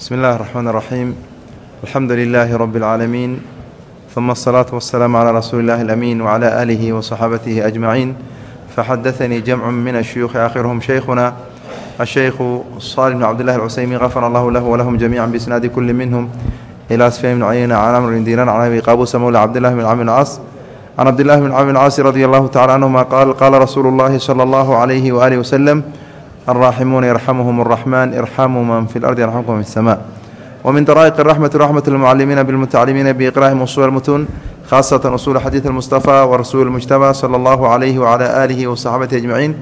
بسم الله الرحمن الرحيم الحمد لله رب العالمين ثم الصلاة والسلام على رسول الله الأمين وعلى آله وصحابته أجمعين فحدثني جمع من الشيوخ آخرهم شيخنا الشيخ صالح بن عبد الله العسيمي غفر الله له ولهم جميعا بإسناد كل منهم إلى سفيان بن عيينة عن عمرو بن دينار عن أبي قابوس مولى عبد الله بن عمرو العاص عن عبد الله بن عمرو العاص رضي الله تعالى عنهما قال قال رسول الله صلى الله alraaximuuna yarxamuhum araxmaan irxamu man fi lardi yarxamkum fi اsama wmin daraa'iq raxmati raxmat lmucalimiina bilmutacalimiina biiqraahim usuul mutun khaasatan usuul xadiid almustafaa warasuuli mujtaba sala allahu calayhi wacala aalihi wasaxbatihi ajmaciin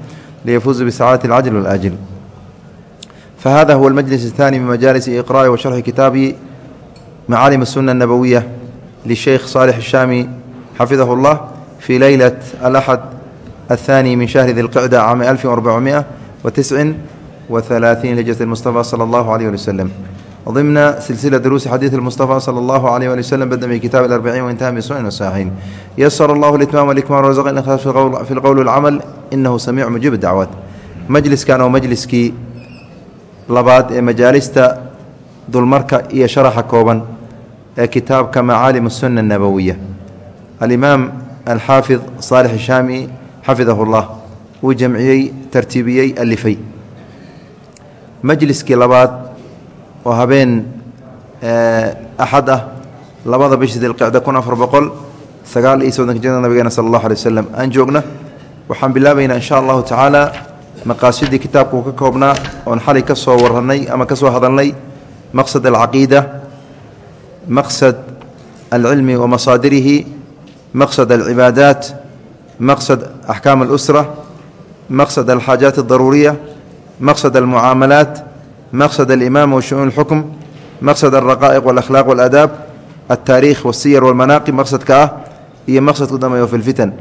liyafuuzu bisacaadati alcajl walaajil fahada huwa almajlis athaani min majaalisi iqraa'i wa sharxi kitaabi macaalim asunna annabowiya lisheykh saalix ashaami xafidahu llah fii leylat alaxad athaani min shahri dilqicda caami alfin arbacomia عام 1439 لهجرة المصطفى صلى الله عليه وسلم ضمن سلسلة دروس حديث المصطفى صلى الله عليه وسلم بدأ من كتاب الأربعين وانتهى من سنن الصحيحين يسر الله الإتمام والإكمال ورزقنا الإخلاص في القول, في القول والعمل إنه سميع مجيب الدعوات مجلس كان ومجلسكي labaad ee majaalista dulmarka iyo sharaxa kooban ee kitaabka macaalim الsuna الnabowiya alimaam alxaafid صaalix الshaami xafidahu اllah wuu jamciyey tartiibiyey alifay. Majliskii labaad oo habeen axad ah labada bishi dilqicda kun afar boqol sagaal iyo soddonka jada nabigeena sala allahu alay waslem aan joogna waxaan bilaabaynaa in sha allahu tacaala maqaasidii kitaabka uu ka koobnaa oon xalay ka soo warannay ama ka soo hadalnay maqsad alcaqiida maqsad alcilmi wa masaadirihi maqsad alcibaadaat maqsad axkaam alusra maqsad alxaajaat aldaruuriya maqsad almucaamalaat maqsad alimaama wa shu'uun اlxukm maqsad alraqaa'iq walakhlaaq waladaab altaariikh walsiyar walmanaaqib maqsadka ah iyo maqsadku dambeeyo fi lfitan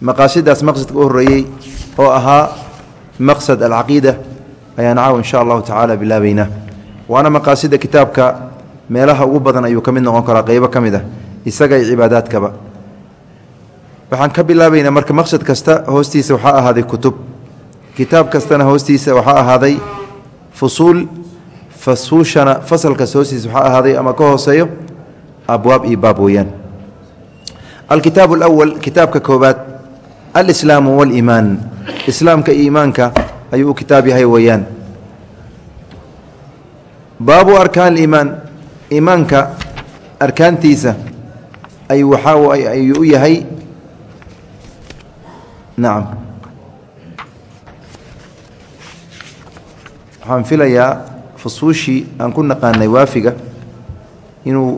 maqaasidaas maqsadka u horreeyey oo ahaa maqsad alcaqiida ayaan caaw in sha allahu tacaala bilaabaynaa waana maqaasida kitaabka meelaha ugu badan ayuu ka mid noqon karaa qeybo ka mid ah isaga iyo cibaadaadkaba waxaan ka bilaabaynaa marka maqsad kasta hoostiisa waxaa ahaaday kutub. Kitaab kastana hoostiisa waxaa ahaaday fusuul fasuushana fasal kasta hoostiisa waxaa ahaaday ama ka hooseeyo abwaab iyo baab weeyaan. Alkitaab alawal kitaabka koobaad alislaamu waliimaan. Islaamka iyo iimaanka ayuu u kitaab yahay weeyaan. Baabu arkaan iimaan iimaanka arkaantiisa ayuu waxaa ayuu u yahay nacam waxaan filayaa fusuushii aan ku naqaanay waafiga inuu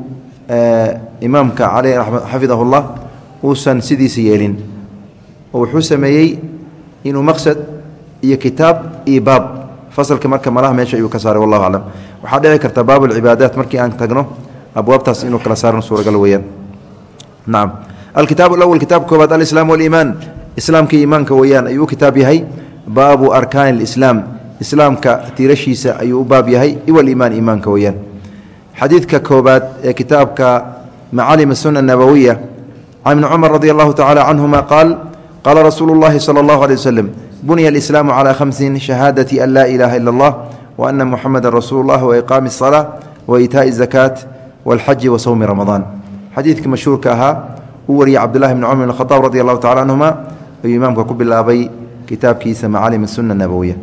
imaamka caleyh xafidahu uusan sidiisa yeelin. Oo wuxuu sameeyey inuu maqsad iyo kitaab iyo baab. Fasalka marka malaha meesha ayuu ka saaray wallahu aclam. Waxaa dhici karta baab alcibaadaat markii aan tagno abwaabtaas inuu kala saaran suuragal weeyaan. Nacam alkitaab alawal kitaabka koobaad alislaam waliimaan islaamka iimaanka weeyaan ayuu u kitaab yahay. Baabu arkaani alislaam islaamka tiirashiisa ayuu u baab yahay. Iwaliimaan iimaanka weeyaan. Xadiidka koobaad ee kitaabka macaalim asuna anabowiya can ibni cumar radi allahu tacaala canhuma qaal qaala rasuulu llahi sala allahu alay waslem bunya alislaamu calaa khamsin shahaadati an laa ilaaha ila allah wa ana muxameda rasuulu llah wa iqaami asalaa wa iitaa'i zakaat walxaji wa sowmi ramadaan xadiidka mashhuurka ahaa uu wariyey cabdullahi bni cumar bn khadaab radi allahu tacala canhuma ayuu imaamka ku bilaabay kitaabkiisa macaalim asuna nabowiya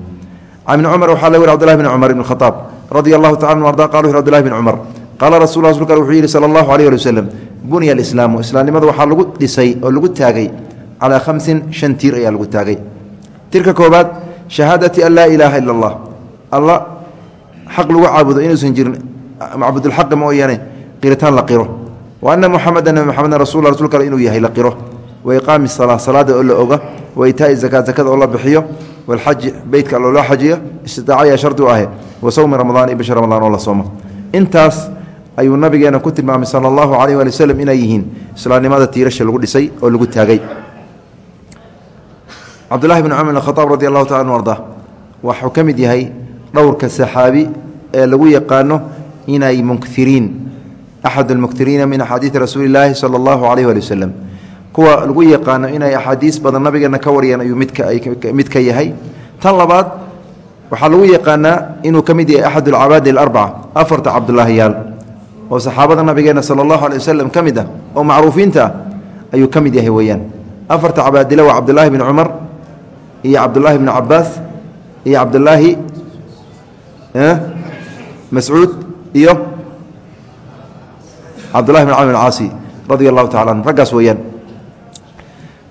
can ibni cumar waxaa laga wari cbdullahi bni cumar ibn khadaab radia allahu tacala arda qala wuxu cbdullahi bni cumar qaala rasul rasulka wuxuu yidhi sala allahu alayh ali waslem bunya alislaamu islaamnimada waxaa lagu dhisay oo lagu taagay calaa khamsin shan tiir ayaa lagu taagay. Tirka koobaad shahaadati an laa ilaaha ila allah. Alla xaq lagu caabudo inuusan jirin macbudulxaqi mooyaane qiritaan la qiro. Wa ana muxameda nabi maxamedna rasul rasulka inuu yahay la qiro wa iqaami salaa salaada oo la oga. Wa itaa'i zakaa zakada oo la bixiyo. Walxaji beytka allo loo xajiyo. Istidaaca ayaa shardi u ahe. Wa sowmi ramadaan iyo bisha ramadaan oo la soomo. Intaas ayuu nabigeena ku tilmaamay sala allahu calayh waali waslem inay yihiin islaamnimada tiirasha lagu dhisay oo lagu taagay. Cabdullahi bn cumar bn khadaab radi allahu taala anu arda. Waxuu ka mid yahay dhowrka saxaabi ee lagu yaqaano inay munkiriin axad almuktiriina min axaadiidi rasuuli sala kuwa lagu yaqaano inay axaadiis badan nabigeena ka wariyeen ayuu mid ka yahay. Tan labaad waxaa lagu yaqaanaa inuu ka mid yahay axad alcabaadi alarbaca afarta cabdulaahiyaal oo saxaabada nabigeena sala allahu alay wasalam ka mid ah oo macruufiinta ah ayuu ka mid yahay weeyaan. Afarta cabaadila waa cabdulaahi bni cumar iyo cabdulaahi bni cabaas iyo cabdulaahi mascuud iyo cabdullahi bn camr bn caasi radia allahu tacala anhu raggaas weeyaan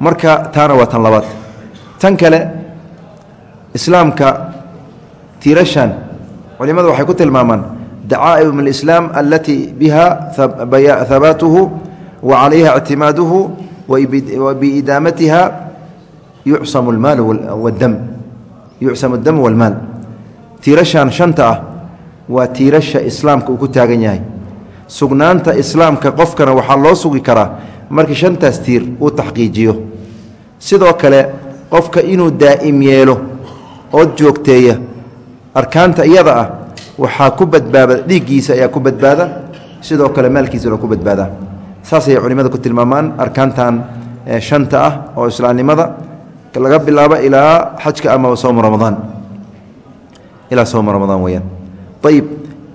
marka taana waa tan labaad. Tan kale islaamka tiirashan culimadu waxay ku tilmaamaan dacaa'ib min alislaam alatii biha habaatuhu wa calayha ictimaaduhu wa biidaamatiha yucsamu almaal wadam yucsamu walmaal tiirashan shanta ah waa tiirasha islaamka uu ku taagan yahay. Sugnaanta islaamka qofkana waxaa loo sugi karaa markii shantaas tiir uu taxqiijiyo. Sidoo kale qofka inuu daa'im yeelo ood joogteeya arkaanta iyada ah waxaa ku badbaaba dhiiggiisa ayaa ku badbaada sidoo kale maalkiisana ku badbaada. Saasay culimmada ku tilmaamaan arkaantan shanta ah oo islaamnimada laga bilaabo ilaa xajka ama sowmu ramadaan ilaa sowmu ramadaan weyaan ayib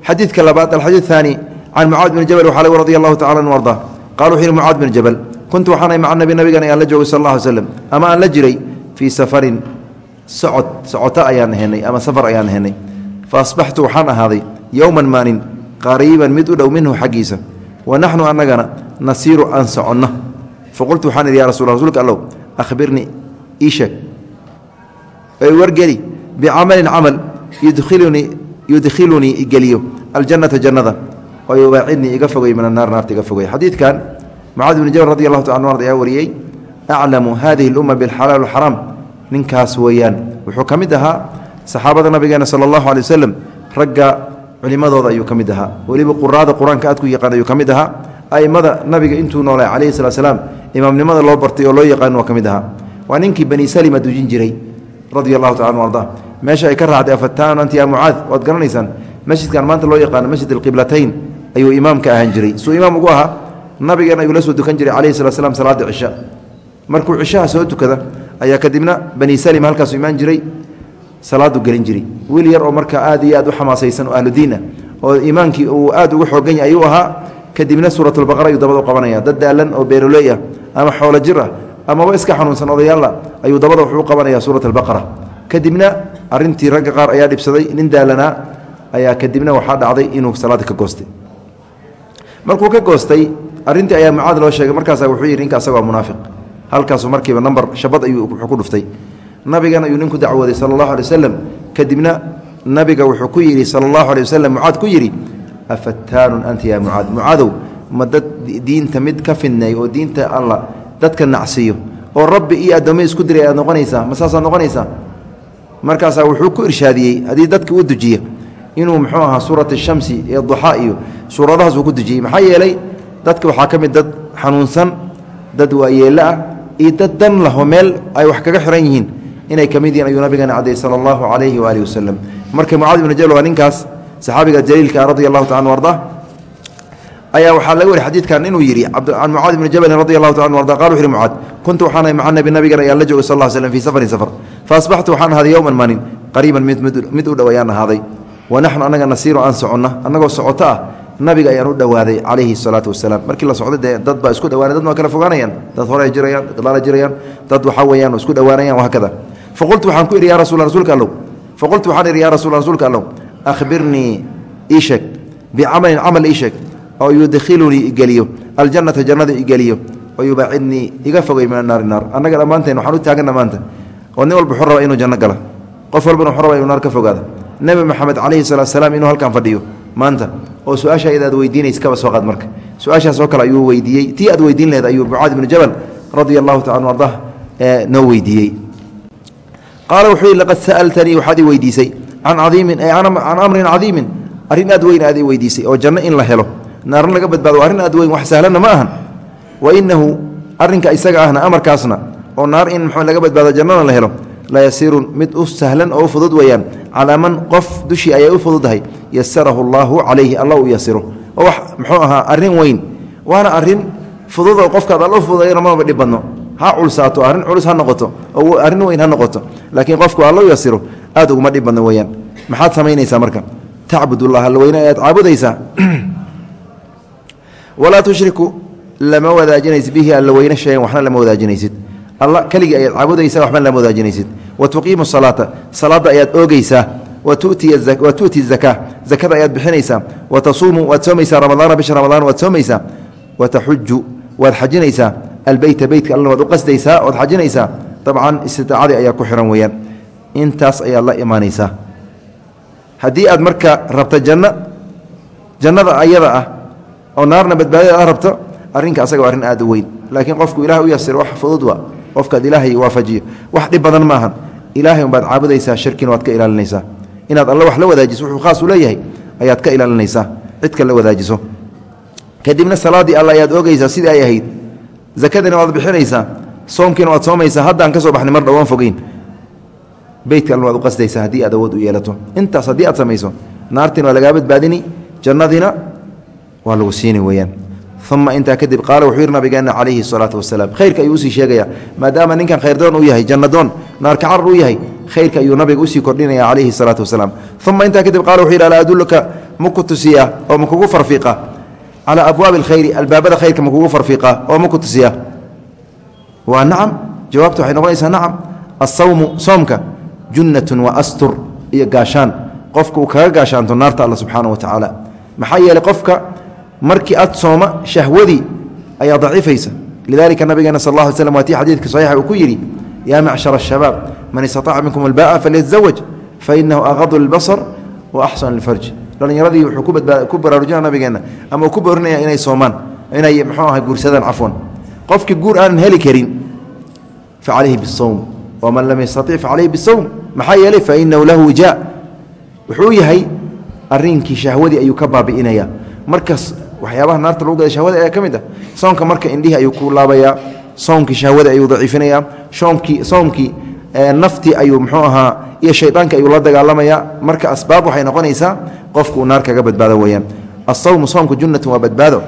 xadiidka labaad alxadiid aani can mucaad bn jabal waxaa lg radi allahu tacala an arda qala wuxu yihi mucaad bn jabal kuntu waxaanay maca nabi nabigan ayaan la joogay sal alla ly slam ama aan la jiray fii safarin socod socoto ayaan ahenay ama safar ayaan ahenay fa asbaxtu waxaan ahaaday yowman maalin qariiban mid u dhow minhu xaggiisa wa naxnu annagana nasiiru aan soconna faqultu waxaan idhi ya rasul rsulka allow ahbirnii ii sheeg wargeli bicamalin camal yudkhilunii igeliyo aljannata jannada oo yubaacidnii iga fogay min annaar naarta iga fogay. Xadiidkan mucaad bni jabal radi allahu taala anu ayaa wariyey aclamu hadihi اlumma bilxalaal walxaraam ninkaas weeyaan. Wuxuu ka mid ahaa saxaabada nabigeena sala allahu alay waslem ragga culimadooda ayuu ka mid ahaa. Weliba quraada qur'aanka aad ku yaqaan ayuu ka mid ahaa. A'immada nabiga intuu noolay calayhi salatu slaam imaamnimada loo bartay oo loo yaqaan waa ka mid ahaa. Waa ninkii bani salima dujin jiray radia allahu taala anu arda. Meesha ay ka raacday afataan anta ya mucaad? Waad garanaysaan masjidkan maanta loo yaqaano masjid alqiblatayn ayuu imaamka ahaan jiray. Suu imaam ugu ahaa nabigeena ayuu la soo dukan jiray calayhi salat slam salaada cisha. Markuu cishaha soo tukada ayaa kadibna bani salima halkaasuu imaan jiray salaadu gelin jiray. Wiil yar oo marka aad iyo aad u xamaasaysan oo ahludiin ah oo iimaankii uu aad ugu xoogan yahay ayuu ahaa. Kadibna suuratulbaqara ayuu dabada u qabanaya. Dad daalan oo beeroley ah ama xoolo jir ah amaba iska xanuunsan odayaalla ayuu dabada wuxuu u qabanaya suurat kadibna arintii ragga qaar ayaa dhibsaday nin daalanaa ayaa kadibna waxaa dhacday inuu salaada ka goostay markuu ka goostay arintii ayaa mucaad loo sheegay markaasa wuxuu yidhi ninka waa munaafiq. Halkaasu markiiba namber shabad ayuu ku dhuftay. Nabigan ayuu ninku dacwooday sala allahu alay wasalam kadibna nabiga wuxuu ku yidhi sala allahu alay wasalam mucaad ku yidhi afattaanun anta yaa mucaad? Mucaadow ma dad diinta mid ka fidneey oo diinta alla dadka nacsiyo oo rabbi iyo addoomme isku diray aad noqonaysaa ma saasaad noqonaysaa? Markaasaa wuxuu ku irshaadiyey haddii dadka u dejiya inuu muxuu ahaa suurat shamsi ee duxaa iyo suuradahaas uu ku dejiyey. Maxaa yeelay dadka waxaa ka mid dad xanuunsan dad waayeello ah iyo dad dan laho meel ay wax kaga xiran yihiin inay ka mid yihiin ayuu nabigeena cadday sala allahu calayhi waalihi wasalam marka mucaad ibnu jabal waa ninkaas saxaabiga jaliilka radia allahu taala anu arda ayaa waxaa laga wari xadiidkan inuu yidhi can mucaad ibni jabalin radi allahu taala anu arda qala wuxu uhi mucaad kuntu waxaanahay maca nabi ayaan la joogay sal lla slam fii safarin safar. Fa waxaan ahaaday yowman maalin qariiban mid u dhow ayaan ahaaday. Wa naxnu annaga nasiiru aan soconna annagoo socoto ah nabiga ayaan u dhowaaday calayhi salaatu wasalaam. Markii la socday dee dad baa isku dhawaanay dad waa kala fogaanayaan. Dad hore jirayaan gadaala jirayaan dad waxaa weeyaan isku dhowaanayaan wahakada faqultu waxaan ku idhi ya rasul rsulka allow. Faqultu waxaan idhi ya rasul rasuulka allow. Akhbirnii ii sheeg bicamalin camal ii sheeg oo yudkhilunii igeliyo aljannata jannada igeliyo oo yubaacidnii iga fogay min annaari naar. Annaga dhammaanteen waxaan u taagana maanta oo nin walba wuxuu rabaa inuu janno gala. Qof walbana wuxuu rabaa inuu naar ka fogaada nebi maxamed calayhi salaatu salaam inuu halkan fadhiyo maanta oo su'aasha iyada aad weydiinays kaba soo qaad marka. Su'aashaas oo kale ayuu weydiiyey tii aad weydiin laheed ayuu mucaad ibnu jabal radia allahu taala anu ardah noo weydiiyey. Qaala wuxuu yihi laqad sa'altanii waxaad i weydiisay can cadiimin can amrin cadiimin arrin aad weyn aad i weydiisay oo janno in la helo naarna laga badbaado arrin aad weyn wax sahlanna ma ahan. Wa inahu arrinka isaga ahna amarkaasna oo naar in laga badbaado jannana la helo la yasiirun mid u sahlan oo u fudud weeyaan. Calaa man qof dushii ayay u fududahay yasarahu allaahu calayhi alla u yasiro oo wax muxuu ahaa arrin weyn. Waana arrin fudud oo qofkaad alla u fududayana maba dhib badno ha culsaato arrin culus ha noqoto. Oo arrin weyn ha noqoto. Laakiin qofku alla u yasiro aad uguma dhib badno weeyaan. Maxaad samaynaysaa marka? Tacbud اllaha alweyne ayaad caabudaysaa walaa tushriku lama wadaajinaysid bihi alla weyne shayan waxna lama wadaajinaysid alla keligii ayaad caabudaysaa waxba lama wadaajinaysid. Wa tuqiimu salaata salaadda ayaad oogeysaa wa tu'ti zakaa zakada ayaad bixinaysaa. Wa tasuumu waad soomaysaa ramadaana bisha ramadaan waad soomaysaa. Wa taxuju waad xajinaysaa. Albeyta beytka alla waad u qasdaysaa oad xajinaysaa. Dabcan istidaacadii ayaa ku xihan weeyaan. Intaas ayaad la imaanaysaa. Haddii aad marka rabta janno jannada ayada ah oo naarna badbaadada aad rabto arrinka asaga waa arrin aad u weyn. Laakiin qofku ilahay u yasiro wax fudud wa qofkaad ilaahay waafajiyo. Wax dhib badan maahan. Ilaahay umbaad caabudaysaa shirkina waad ka ilaalinaysaa. Inaad alla wax la wadaajiso wuxuu khaas u leeyahay ayaad ka ilaalinaysaa. Cidka la wadaajiso. Kadibna salaaddii alla ayaad oogaysaa sidii ay ahayd. Zakadina waad bixinaysaa. Soomkiina waad soomaysaa. Haddaan ka soo baxnay mar dhowaan fogeyn. Beytka alla waad u qasdaysaa haddii aad awood u yeelato. Intaas haddii aad samayso naartiina waa lagaa badbaadini jannadiina waa lagu siini weeyaan uma intaa kadib qaala wuxuu yidhi nabigeena calayhi salaatu wasalaam khayrka ayuu u sii sheegaya maadaama ninkan khayrdoon uu yahay jannadoon naarka carar u yahay khayrka ayuu nabiga u sii kordhinaya calayhi salaatu wasalaam. Uma intaa kadib qaala wuxuu yidhi alaa adulluka maku tusiyaa oo makugu farfiiqa? Calaa abwaabi alkhayri albaabada khayrka makugu farfiiqa oo maku tusiyaa waa nacam. Jawaabta waxay noqonaysaa nacam asawmu soomka junnatun wa astur iyo gaashaan. Qofka uu kaga gaashaanto naarta alla subxaana wa tacaala maxaa yeeley qofka markii aad sooma shahwadii ayaa daciifaysa. Lidalika nabigeena sal ly slm waa tii xadiidka saxiixa uu ku yidhi yaa macshara ashabaab man istataaca minkum alba'a falyatazawaj fainahu aqadu lilbasar wa axsanu lilfarj dhallinyaradii wuxuu ku baraarujina nabigeenna ama uu ku boorinaya inay soomaan inay muxuu aha guursadaan cafwan qofkii guur aanan heli karin facalayhi bisawm waman lam yastatic facalayhi bisawm maxaa yeelay fainahu lahu wijaa wuxuu yahay arrinkii shahwadii ayuu ka baabi'inaya. Markaas waxyaabaha naarta lagu gada shahwada ayaa ka mid ah. Soonka marka indhihii ayuu ku laabayaa soomkii shahwada ayuu daciifinayaa soomkii soomkii naftii ayuu muxuu ahaa iyo shaydaanka ayuu la dagaalamayaa marka asbaab waxay noqonaysaa qofku uu naar kaga badbaado weeyaan. Asawmu soomku junnatun waa badbaado.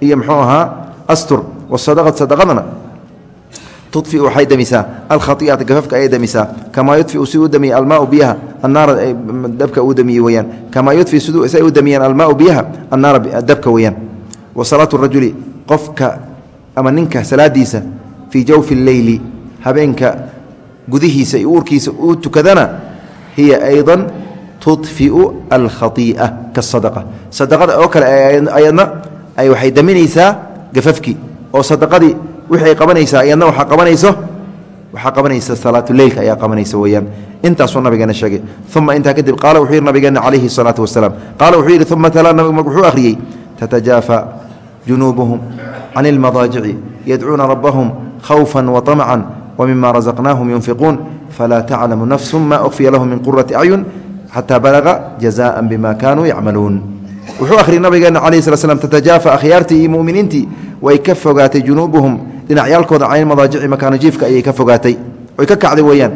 Iyo muxuu ahaa astur wasadaqat sadaqadana tudfiu waxay demisaa alkhaiata gafafka ayay demisaa kamaa yudfiu si u almaau biyaha annaara dabka uu damiye weyaan kamaa yudfi say u damiyeen almaau biyaha annaara dabka weyaan wa salaatu rajuli qofka ama ninka salaadiisa fii jawfi leyli habeenka gudihiisa iyo uurkiisa uu tukadana hiya ayضa tudfiu alkhai'a kasadqa sadaqada oo kale ayadna ay waxay daminaysaa gafafkii oo sadaqadii wixii ay qabanaysaa iyadna waxaa qabanayso waxaa qabanaysa salaatuleylka ayaa qabanaysa weeyaan. Intaasuu nabigeena sheegay. Uma intaa kadib qaala wuxuu yidhi nabigeena calayhi salaatu wasalaam qaala wuxuu yidhi uma nabigu wuxuu akhriyey tatajaafa junuubuhum can ilmadaajici yadcuuna rabbahum khawfa waطamcan wmima razaqnaahum yunfiquun falaa taclamu nafsu ma ukfiya lahum min qurati acyun xataa balaga jazaءa bima kaanuu yacmaluun. Wuxuu akhriyay nabigeena calayhi slat slam tatajaafa akhyaartii iyo mu'miniintii way ka fogaatay junuubuhum dhinacyaalkooda can madaajici makaanojiifka ayay ka fogaatay. Oy ka kacday weeyaan.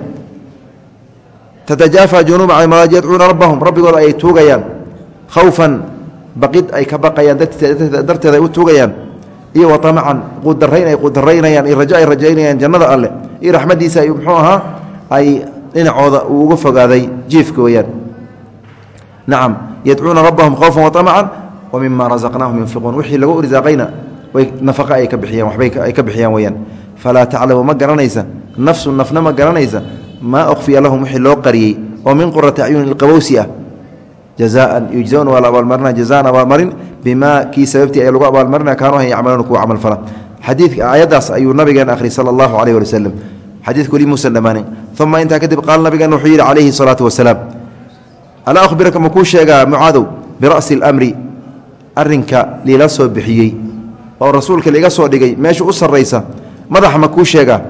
Tatajaafa junuuba can madaajic yadcuuna rabbahum. Rabbigooda ayay tuugayaan. Khawfan baqid ay ka baqayaan. Darteeda ay u tuugayaan. Iyo waamacan quudarayn ay quudaraynayaan iyo rajo ay rajaynayaan jannada alle. Iyo raxmadiisa ay muxuu ahaa ay dhinacooda uu uga fogaaday jiifka weyaan nacam yadcuuna rabbahum khawfan waamacan wa mima razaqnaahum yunfiquun. Wixii lagu irsaaqayna way nafaqa ay ka bixiyaan waxbay ay ka bixiyaan weyaan falaa taclamu ma garanaysa. Nafsu nafna ma garanaysa. Maa ukhfiya lahum wixii loo qariyey. Oo min qurati acyunin ilqabowsi ah. Jazaan yujzauna waa la abaalmarina jazaan abaalmarin. Bimaa kii sababtii ay lagu abaalmarina kaanu ahan yacmaluuna kuwa camal fala. Xadiidka aayaddaas ayuu nabigeena akhri sala allahu calayh wali wasalam xadiidku weli muusan dhammaanin uma intaa kadib qaala nabigeena wuxuu yidhi calayhi salaatu wasalaam alaa akhbiraka ma kuu sheegaa mucaadow bira'si اlamri arrinka liila soo bixiyey oo rasuulka liiga soo dhigay meesha u sarraysa madaxa ma kuu sheegaa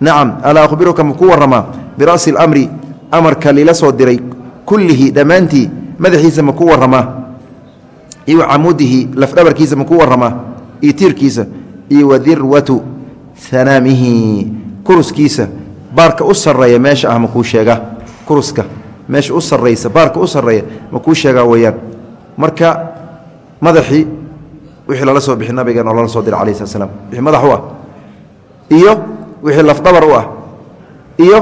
nacam alaa akhbiruka ma kuu warramaa bira'si اlamri amarka liila soo diray kullihi dhammaantii madaxiisa ma ku warramaa iyo camudihi lafdhabarkiisa ma ku warramaa iyo tiirkiisa? Iyo wadirwatu hanaamihi kuruskiisa baarka u sarreeya meesha ah ma kuu sheegaa kuruska meesha u sarraysa baarka u sarreeya ma kuu sheegaa weeyaan. Marka madaxii wixii lala soo bixi nabigan oo soo diray alayh slat slam wixii madax u ah. Iyo wixii lafdhabar u ah. Iyo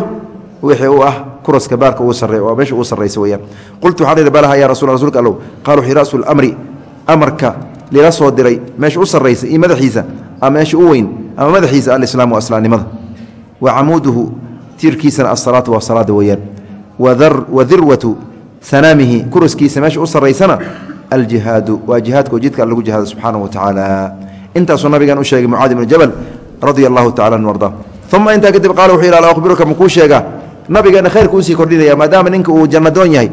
wixii u ah kuraska baarka uu sarey oo meesha uu sarraysa weyaan qultu waxaan ihi balaha yaa rasul rsulka allow. Qaal wuxuu ra'su lamri amarka lila soo diray meesha u sarraysa iyo madaxiisa ama meesha u weyn ama madaxiisa alislaamu waa wa camuuduhu tiirkiisana asalaatu waa salaada weeyaan. Wa dirwatu sanaamihi kuraskiisa meesha u sarraysana aljihaadu waa jihaadka oo jidka lagu jihaado subxaanahu wa tacaala intaasuu nabigan u sheegay mucaadi bnu jabal radia allahu tacala an arda uma intaa kadib qaala wuxuu yidhi akhbiruka makuu sheegaa nabigeena khayrka u sii kordhinaya maadaama ninka uu jannadoon yahay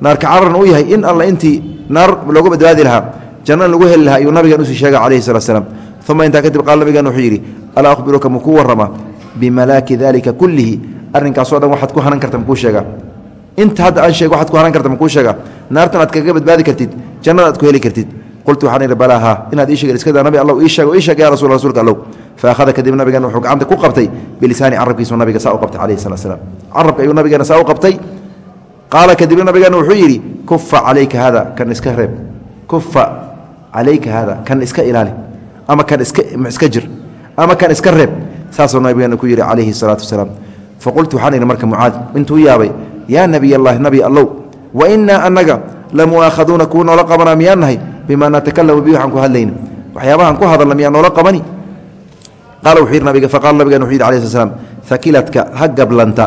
naarka cararan u yahay in alla intii naar looga badbaadi lahaa janna lagu heli lahaa ayuu nabigan u sii sheega calayhi salatu slam uma intaa kadib qaala nabigeena wuxuu yidhi alaa akhbiruka makuu warrama bimalaaki dalika kullihi arrinkaasoo dhan waxaad ku hanan karta makuu sheegaa inta hadda aan sheeg waxaad ku hanan karta makuu sheegaa? Naartan aad kaga badbaadi kartid jannada aad ku heli kartid. Qultu waxaan idhi balaa haa inaad ii sheeg iska daa nabi allow ii sheego ii sheeg ya rasul rsulka allow fa kadib nabigan wuxuu gacanta ku qabtay bilisaani carabkiisu nabiga saa u qabtay calayhi salat slam carabka ayuu nabigeena saa u qabtay. Qaala kadibna nabigeena wuxuu yidhi kufa calayka hada kan iska reeb. Kufa calayka hada kan iska ilaali. Ama kan iska iska jir. Ama kan iska reeb. Saasuu nabigeena ku yidhi calayhi salaatu wasalaam. Faqultu waxaan idhi marka mucaad intuu yaabay yaa nabiy allahi nabi allow wa innaa annaga lamu'aakhaduuna kuwa noola qabanaa miyaan nahay bima natakalamu bi waxaan ku hadlayna waxyaabahaan ku hadalna miyaa noola qabani? Qaala wuxuu yidhi nabiga faqala nabigan wuxu yidhi alai sl slam hakiladka ha gablanta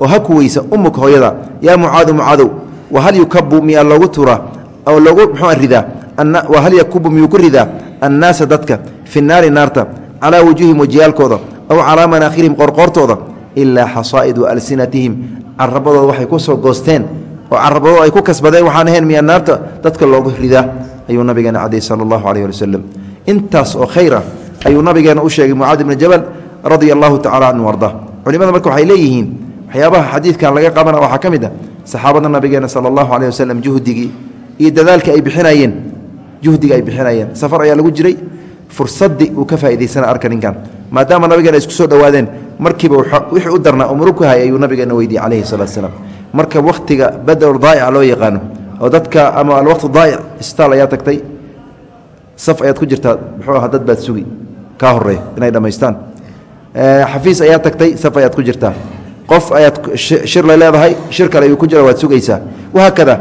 oo ha kuweysa umuka hooyada. Yaa mucaadu mucaadow wahal yukabu miyaa loogu turaa? Oo loogu muxuu ridaa wahal yakubu miyuu ku ridaa? Annaasa dadka fi naari naarta calaa wujuuhim wajiyaalkooda aw calaa manaakhirihim qorqoortooda ilaa xasaa'idu alsinatihim carabadooda waxay ku soo goosteen oo carabadooda ay ku kasbadeen waxaan ahayn miyaa naarta dadka loogu ridaa ayuu nabigeena cadey sala allahu caleyh ali wasalam intaas oo khayra ayuu nabigeena u sheegay mucaad ibni jabal radia allahu tacala canhu arda. Culimada marka waxay leeyihiin waxyaabaha xadiidkan laga qabana waxaa ka mid a saxaabada nabigeena sala allahu caleyh wasalam juhdigii iyo dadaalka ay bixinayeen juhdiga ay bixinayeen. Safar ayaa lagu jiray fursadii uu ka faa'idaysana arka ninkan. Maadaama nabigeena isku soo dhowaadeen markiiba wixii u darnaa umru ku hay ayuu nabigeena weydiiyey calayhi salatu salaam. Marka wakhtiga badr daa'ica loo yaqaano oo dadka ama alwaqtu daa'ic istaal ayaa tagtay saf ayaad ku jirtaa muxuu aha dad baad sugi kaa horreeya inay dhammaystaan xafiis ayaa tagtay saf ayaad ku jirtaa. Qof ayaad shir la leedahay shir kale ayuu ku jira waad sugaysaa. Wahaakada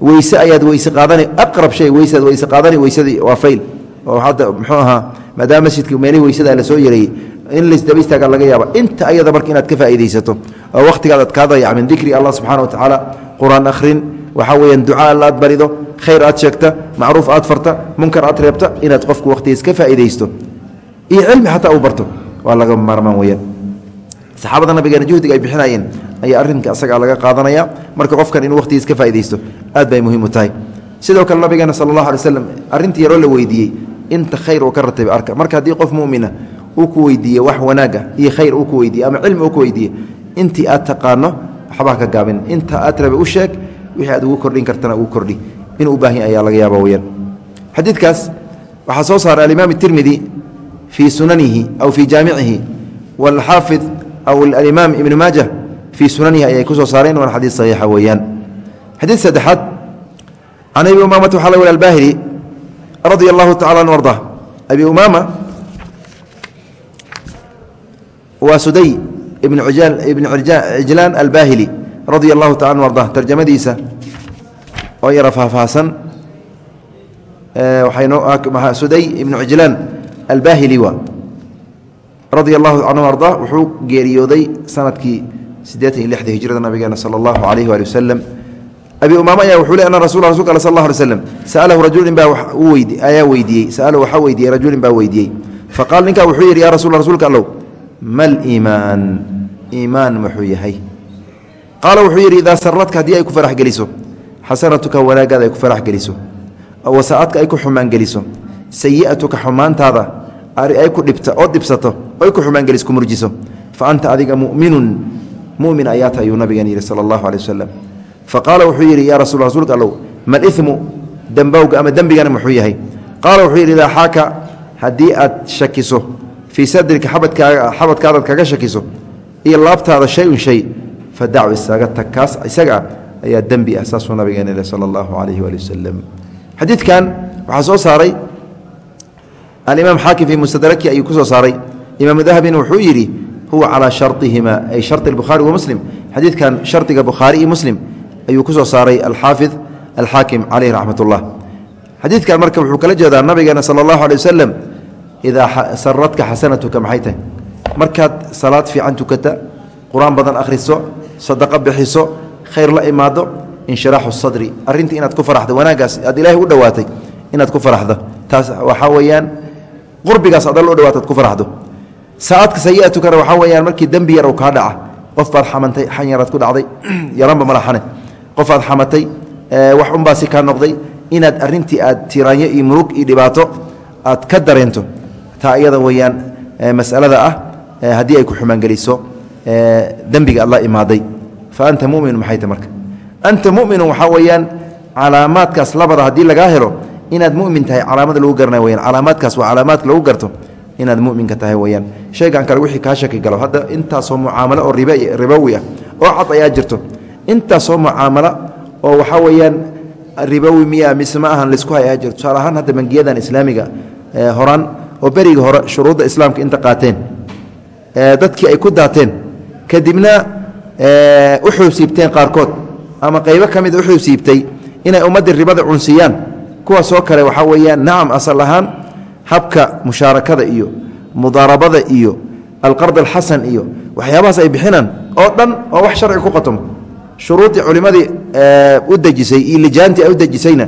weyse ayaad weyse qaadani aqrab shay weysead weyse qaadani weysadii waa fayl oo hadda muxuu ahaa maadaama masjidka meelihii weysada la soo yareeyey in laysdaba istaagaa laga yaaba. Inta ayada marka inaad ka faa'iidaysato oo wakhtigaad aad kaa dayac min dikri allah subxana wa tacaala qur'aan akhrin waxaa weeyaan ducaa alla barido khayr aad sheegta macruuf aad farta munkar aad reebta inaad qofku wakhtigiis ka faa'iidaysto. Iyo cilmi xataa uu barto waa laga maarmaan weyaan saxaabada nabigeena juhdiga ay bixinayeen ayaa arrinka asagaa laga qaadanaya marka qofkan inuu wakhtigiis ka faa'iidaysto aad bay muhiim u tahay. Sidoo kale nabigeena sala allahu alay slam arrintii yaroo la weydiiyey inta khayr uu ka ratibay arka. Marka haddii qof mumina ku weydiiye wax wanaaga iyo khayr uu ku weydiiye ama cilmi uu ku weydiiye. Intii aad taqaano waxbaa ka gaabin. Inta aad rabe u sheeg wixii aad ugu kordhin kartana ugu kordhi. Inuu baahan ayaa laga yaaba weyaan xadiidkaas waxaa soo saaray alimaam اtirmidi fii sunanihi aw fii jaamicihi wاlxaafid aw alimaam ibnu maaja fii sunanihi ayay ku soo saareen waana xadiid saxiixa weeyaan. Xadiid saddexaad can abi umaamata waxaa la wari albaahili radia allahu tacala an arda. Abi umaama waa suday ibn cijlaan albahili radia allahu taala an arda tarjamadiisa oo yara faahfaahsan suday ibnu cijlaan albahili waa radia allahu canhu arda wuxuu geeriyooday sannadkii siddeetan iyo lixda hijrada nabigeena sala allahu calayh waali wasalam abi umaama ayaa wuxuu le ana rasul rasulka al sal allah alay slam sa'alahu rajulin baa ayaa weydiiyey sa'alahu waxaa weydiiyey rajulin baa weydiiyey. Faqaala ninkaa wuxuu yidhi ya rasul rasuulka allow mal iimaan muxuu yahay. Qaala wuxuu yidhi idaa saradka haddii ay ku farax geliso xasanatuka wanaagaada ay ku farax geliso wasaa'adka ay ku xumaan geliso sayi'atuka xumaantaada ay ku dhibta oo dhibsato oy ku xumaan gelis ku murjiso fa anta adiga mu'minun mu'min ayaata ayuu nabigan yidhi sala allahu alay wasalam fa qaala wuxuu yidhi yaa rasul rasuulka allow mal imu dembowga ama dembigana muxuu yahay. Qaala wuxuu yidhi idaa xaaka haddii aad shakiso fii sadrika xabadkaaga xabadkaadaad kaga shakiso iyo laabtaada shay-un shay fa dacu isaga tag kaas isaga ah ayaa dembi ah saasuu nabigeena yidhi sala allahu calayhi waali wasalam xadiidkan waxaa soo saaray alimaam xaakim fii mustadraki ayuu ku soo saaray imaamu dahabina wuxuu yidhi huwa calaa sharطihima ay sharطi اlbukhaari wa muslim xadiidkan shardiga bukhaari iyo muslim ayuu ku soo saaray alxaafid alxaakim caleyh raxmat ullah xadiidkan marka wuxuu kala jeedaa nabigeena sala allahu alay wasalam idaa saradka xasanatuka maxay tahay markaad salaad fiican tukata qur'aan badan akhriso sadaqo bixiso khayr la imaado inshiraaxu sadri. Arrintii inaad ku faraxdo wanaaggaas aad ilaahay u dhowaatay inaad ku faraxdo. Taas waxaa weeyaan qurbigaas aad alla u dhawaatad ku faraxdo. Saacadka sayiatukana waxaa weyaan markii dembi yar uu kaa dhaca qof baad xamantay xan yaraad ku dhacday yaranba mala xane qof aad xamatay wax unbaa kaa noqday inaad arintii aad tiraanyo iyo murug iyo dhibaato aad ka dareento taa iyada weyaan masalada ah haddii ay ku xumaangeliso dembiga aad la imaaday. Fa anta muminu maxay marka? Anta muminu waxaa weyaan calaamaadkaas labada haddii lagaa helo inaad mumin tahay calaamada lagu garana weyaan calaamaadkaas waa calaamaadka lagu garto inaad muminka tahay weyaan shaygan kale wixii kaa shaki galo hadda intaasoo mucaamalo oo ribowi ah oo cad ayaa jirto. Intaasoo mucaamalo oo waxaa weyaan ribowi miya mise ma ahan la isku hay ayaa jirto. Tusaale ahaan hadda bangiyadan islaamiga horaan oo berigii hore shuruudda islaamka inta qaateen dadkii ay ku daateen kadibna u xuubsiibteen qaarkood ama qaybo ka mida uxuubsiibtay inay ummaddii ribada cunsiyaan kuwaasoo kale waxaa weeyaan nacam asal ahaan habka mushaarakada iyo mudaarabada iyo alqard alxasan iyo waxyaabahaas ay bixinaan oo dhan oo wax sharci ku qatomo shuruuddii culimmadii u dejisay iyo lijaantii ay u dejisayna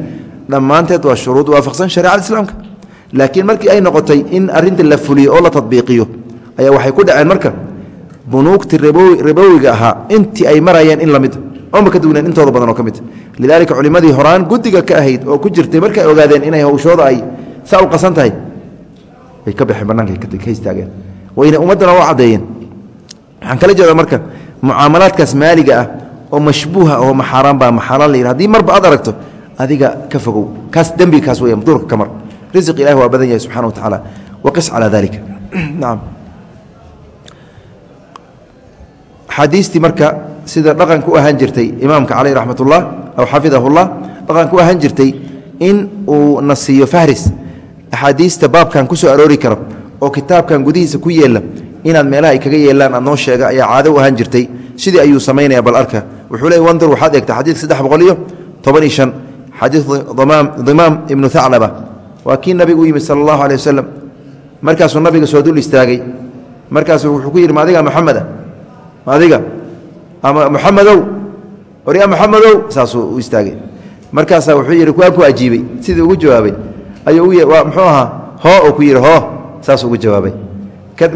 dhammaanteed waa shuruud waafaqsan shareecada islaamka laakiin markii ay noqotay in arinta la fuliyo oo la tadbiiqiyo ayaa waxay ku dhaceen marka bunuugti ribowiga ahaa intii ay marayeen in la mid ooma ka duwneen intooda badan oo ka mid. Lidaalika culimmadii horaan guddiga ka ahayd oo ku jirtay markay ogaadeen inay hawshooda ay saa u qasan tahay way ka baxeen bannaanka ka istaageen. Wayna ummaddana u caddeeyeen. Waxaan kala jeedaa marka mucaamalaadkaas maaliga ah oo mashbuuha oo maxaaraan baa maxaaraan la yidhi. Hadii marba aad aragto adiga ka fogow. Kaas dembiga kaas weya duurka ka mar risiq ilahi waa badan yahay subxana wa tacaala. Waqis calaa dalika nacam axaadiistii marka sida dhaqanka u ahaan jirtay imaamka caleyh raxmat ullah aw xafidahullah dhaqanka u ahaan jirtay in uu na siiyo fahris axaadiista baabkan ku soo aroori karo oo kitaabkan gudihiisa ku yeela inaad meelaha ay kaga yeelaan aad noo sheega ayaa caado u ahaan jirtay. Sidii ayuu samaynaya bal arka. Wuxuu leey wandur waxaad eegta ibnu thaclaba waa kii nabigu u yimid sala allahu aleh wasalam markaasuu nabiga soo dul istaagay. Markaasuu wuxuu ku yidhi ma adiga maxameda ma adiga? Ama muxamedow waryaa muxamedow saasuu u istaagay. Markaasaa wuxuu yidhi waan ku ajiibay. Sidii ugu jawaabay. Ayuu muxuu ahaa? Hoo? Uu ku yidhi hoo. Saasuu ugu jawaabay.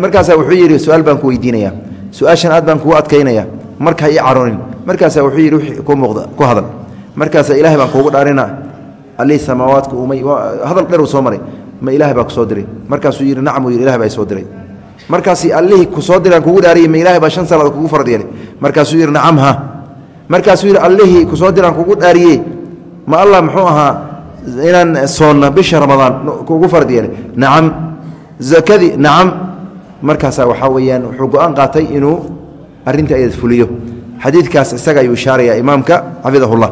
Markaasaa wuxuu yidhi su'aal baan ku weydiinayaa su'aashan aad baan kugu adkaynaya. Marka ii caroonin markaasaa wuxuu yidhi ku muuqda ku hadal. Markaasaa ilahay baan kuugu dhaarina alii samaawaadka umay hadal dheer uu soo maray. Ma ilahay baa ku soo diray. Markaasuu yidhi nacam uu yidhi ilahay baa soo diray. Markaasi allihii ku soo diraan kugu dhaariyay ma ilahay baa shan salaad kugu farad yeelay. Markaasuu yidhi nacam ha. Markaasuu yidhi allihii ku soo diraan kugu dhaariye ma allah muxuu ahaa inaan soonna bisha ramadaan kugu farad yeelay. Nacam zakadii nacam. Markaasaa waxaa weeyaan wuxuu go'aan qaatay inuu arrinta ayad fuliyo. Xadiidkaas isaga ayuu ishaaraya imaamka xafidahullah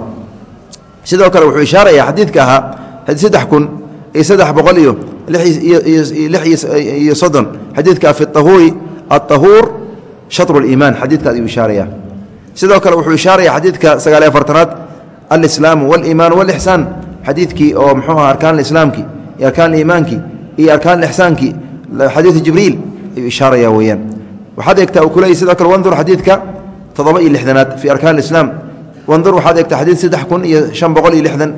sidoo kale wuxuu ishaaraya xadiidka ahaa saddex kun iyo saddex boqol iyo lix iyo soddon xadiidka fi ahuuri aلطahuur shaطru اliimaan xadiidka ayuu ishaaraya sidoo kale wuxuu ishaaraya xadiidka sagaaliy afartanaad alislaamu wاliimaan wاlixsaan xadiidkii oo muxuu aha arkaan islaamki iyo arkaan iimaankii iyo arkaan ixsaankii xadiidu jibriil ayuu ishaaraya weyaan waxaad eegtaa uu kuleeyay sidoo kale wandur xadiidka toddoba iyo lixdanaad fii arkaan islaam wandur waxaad eegtaa xadiid saddex kun iyo shan boqol iyo lixdan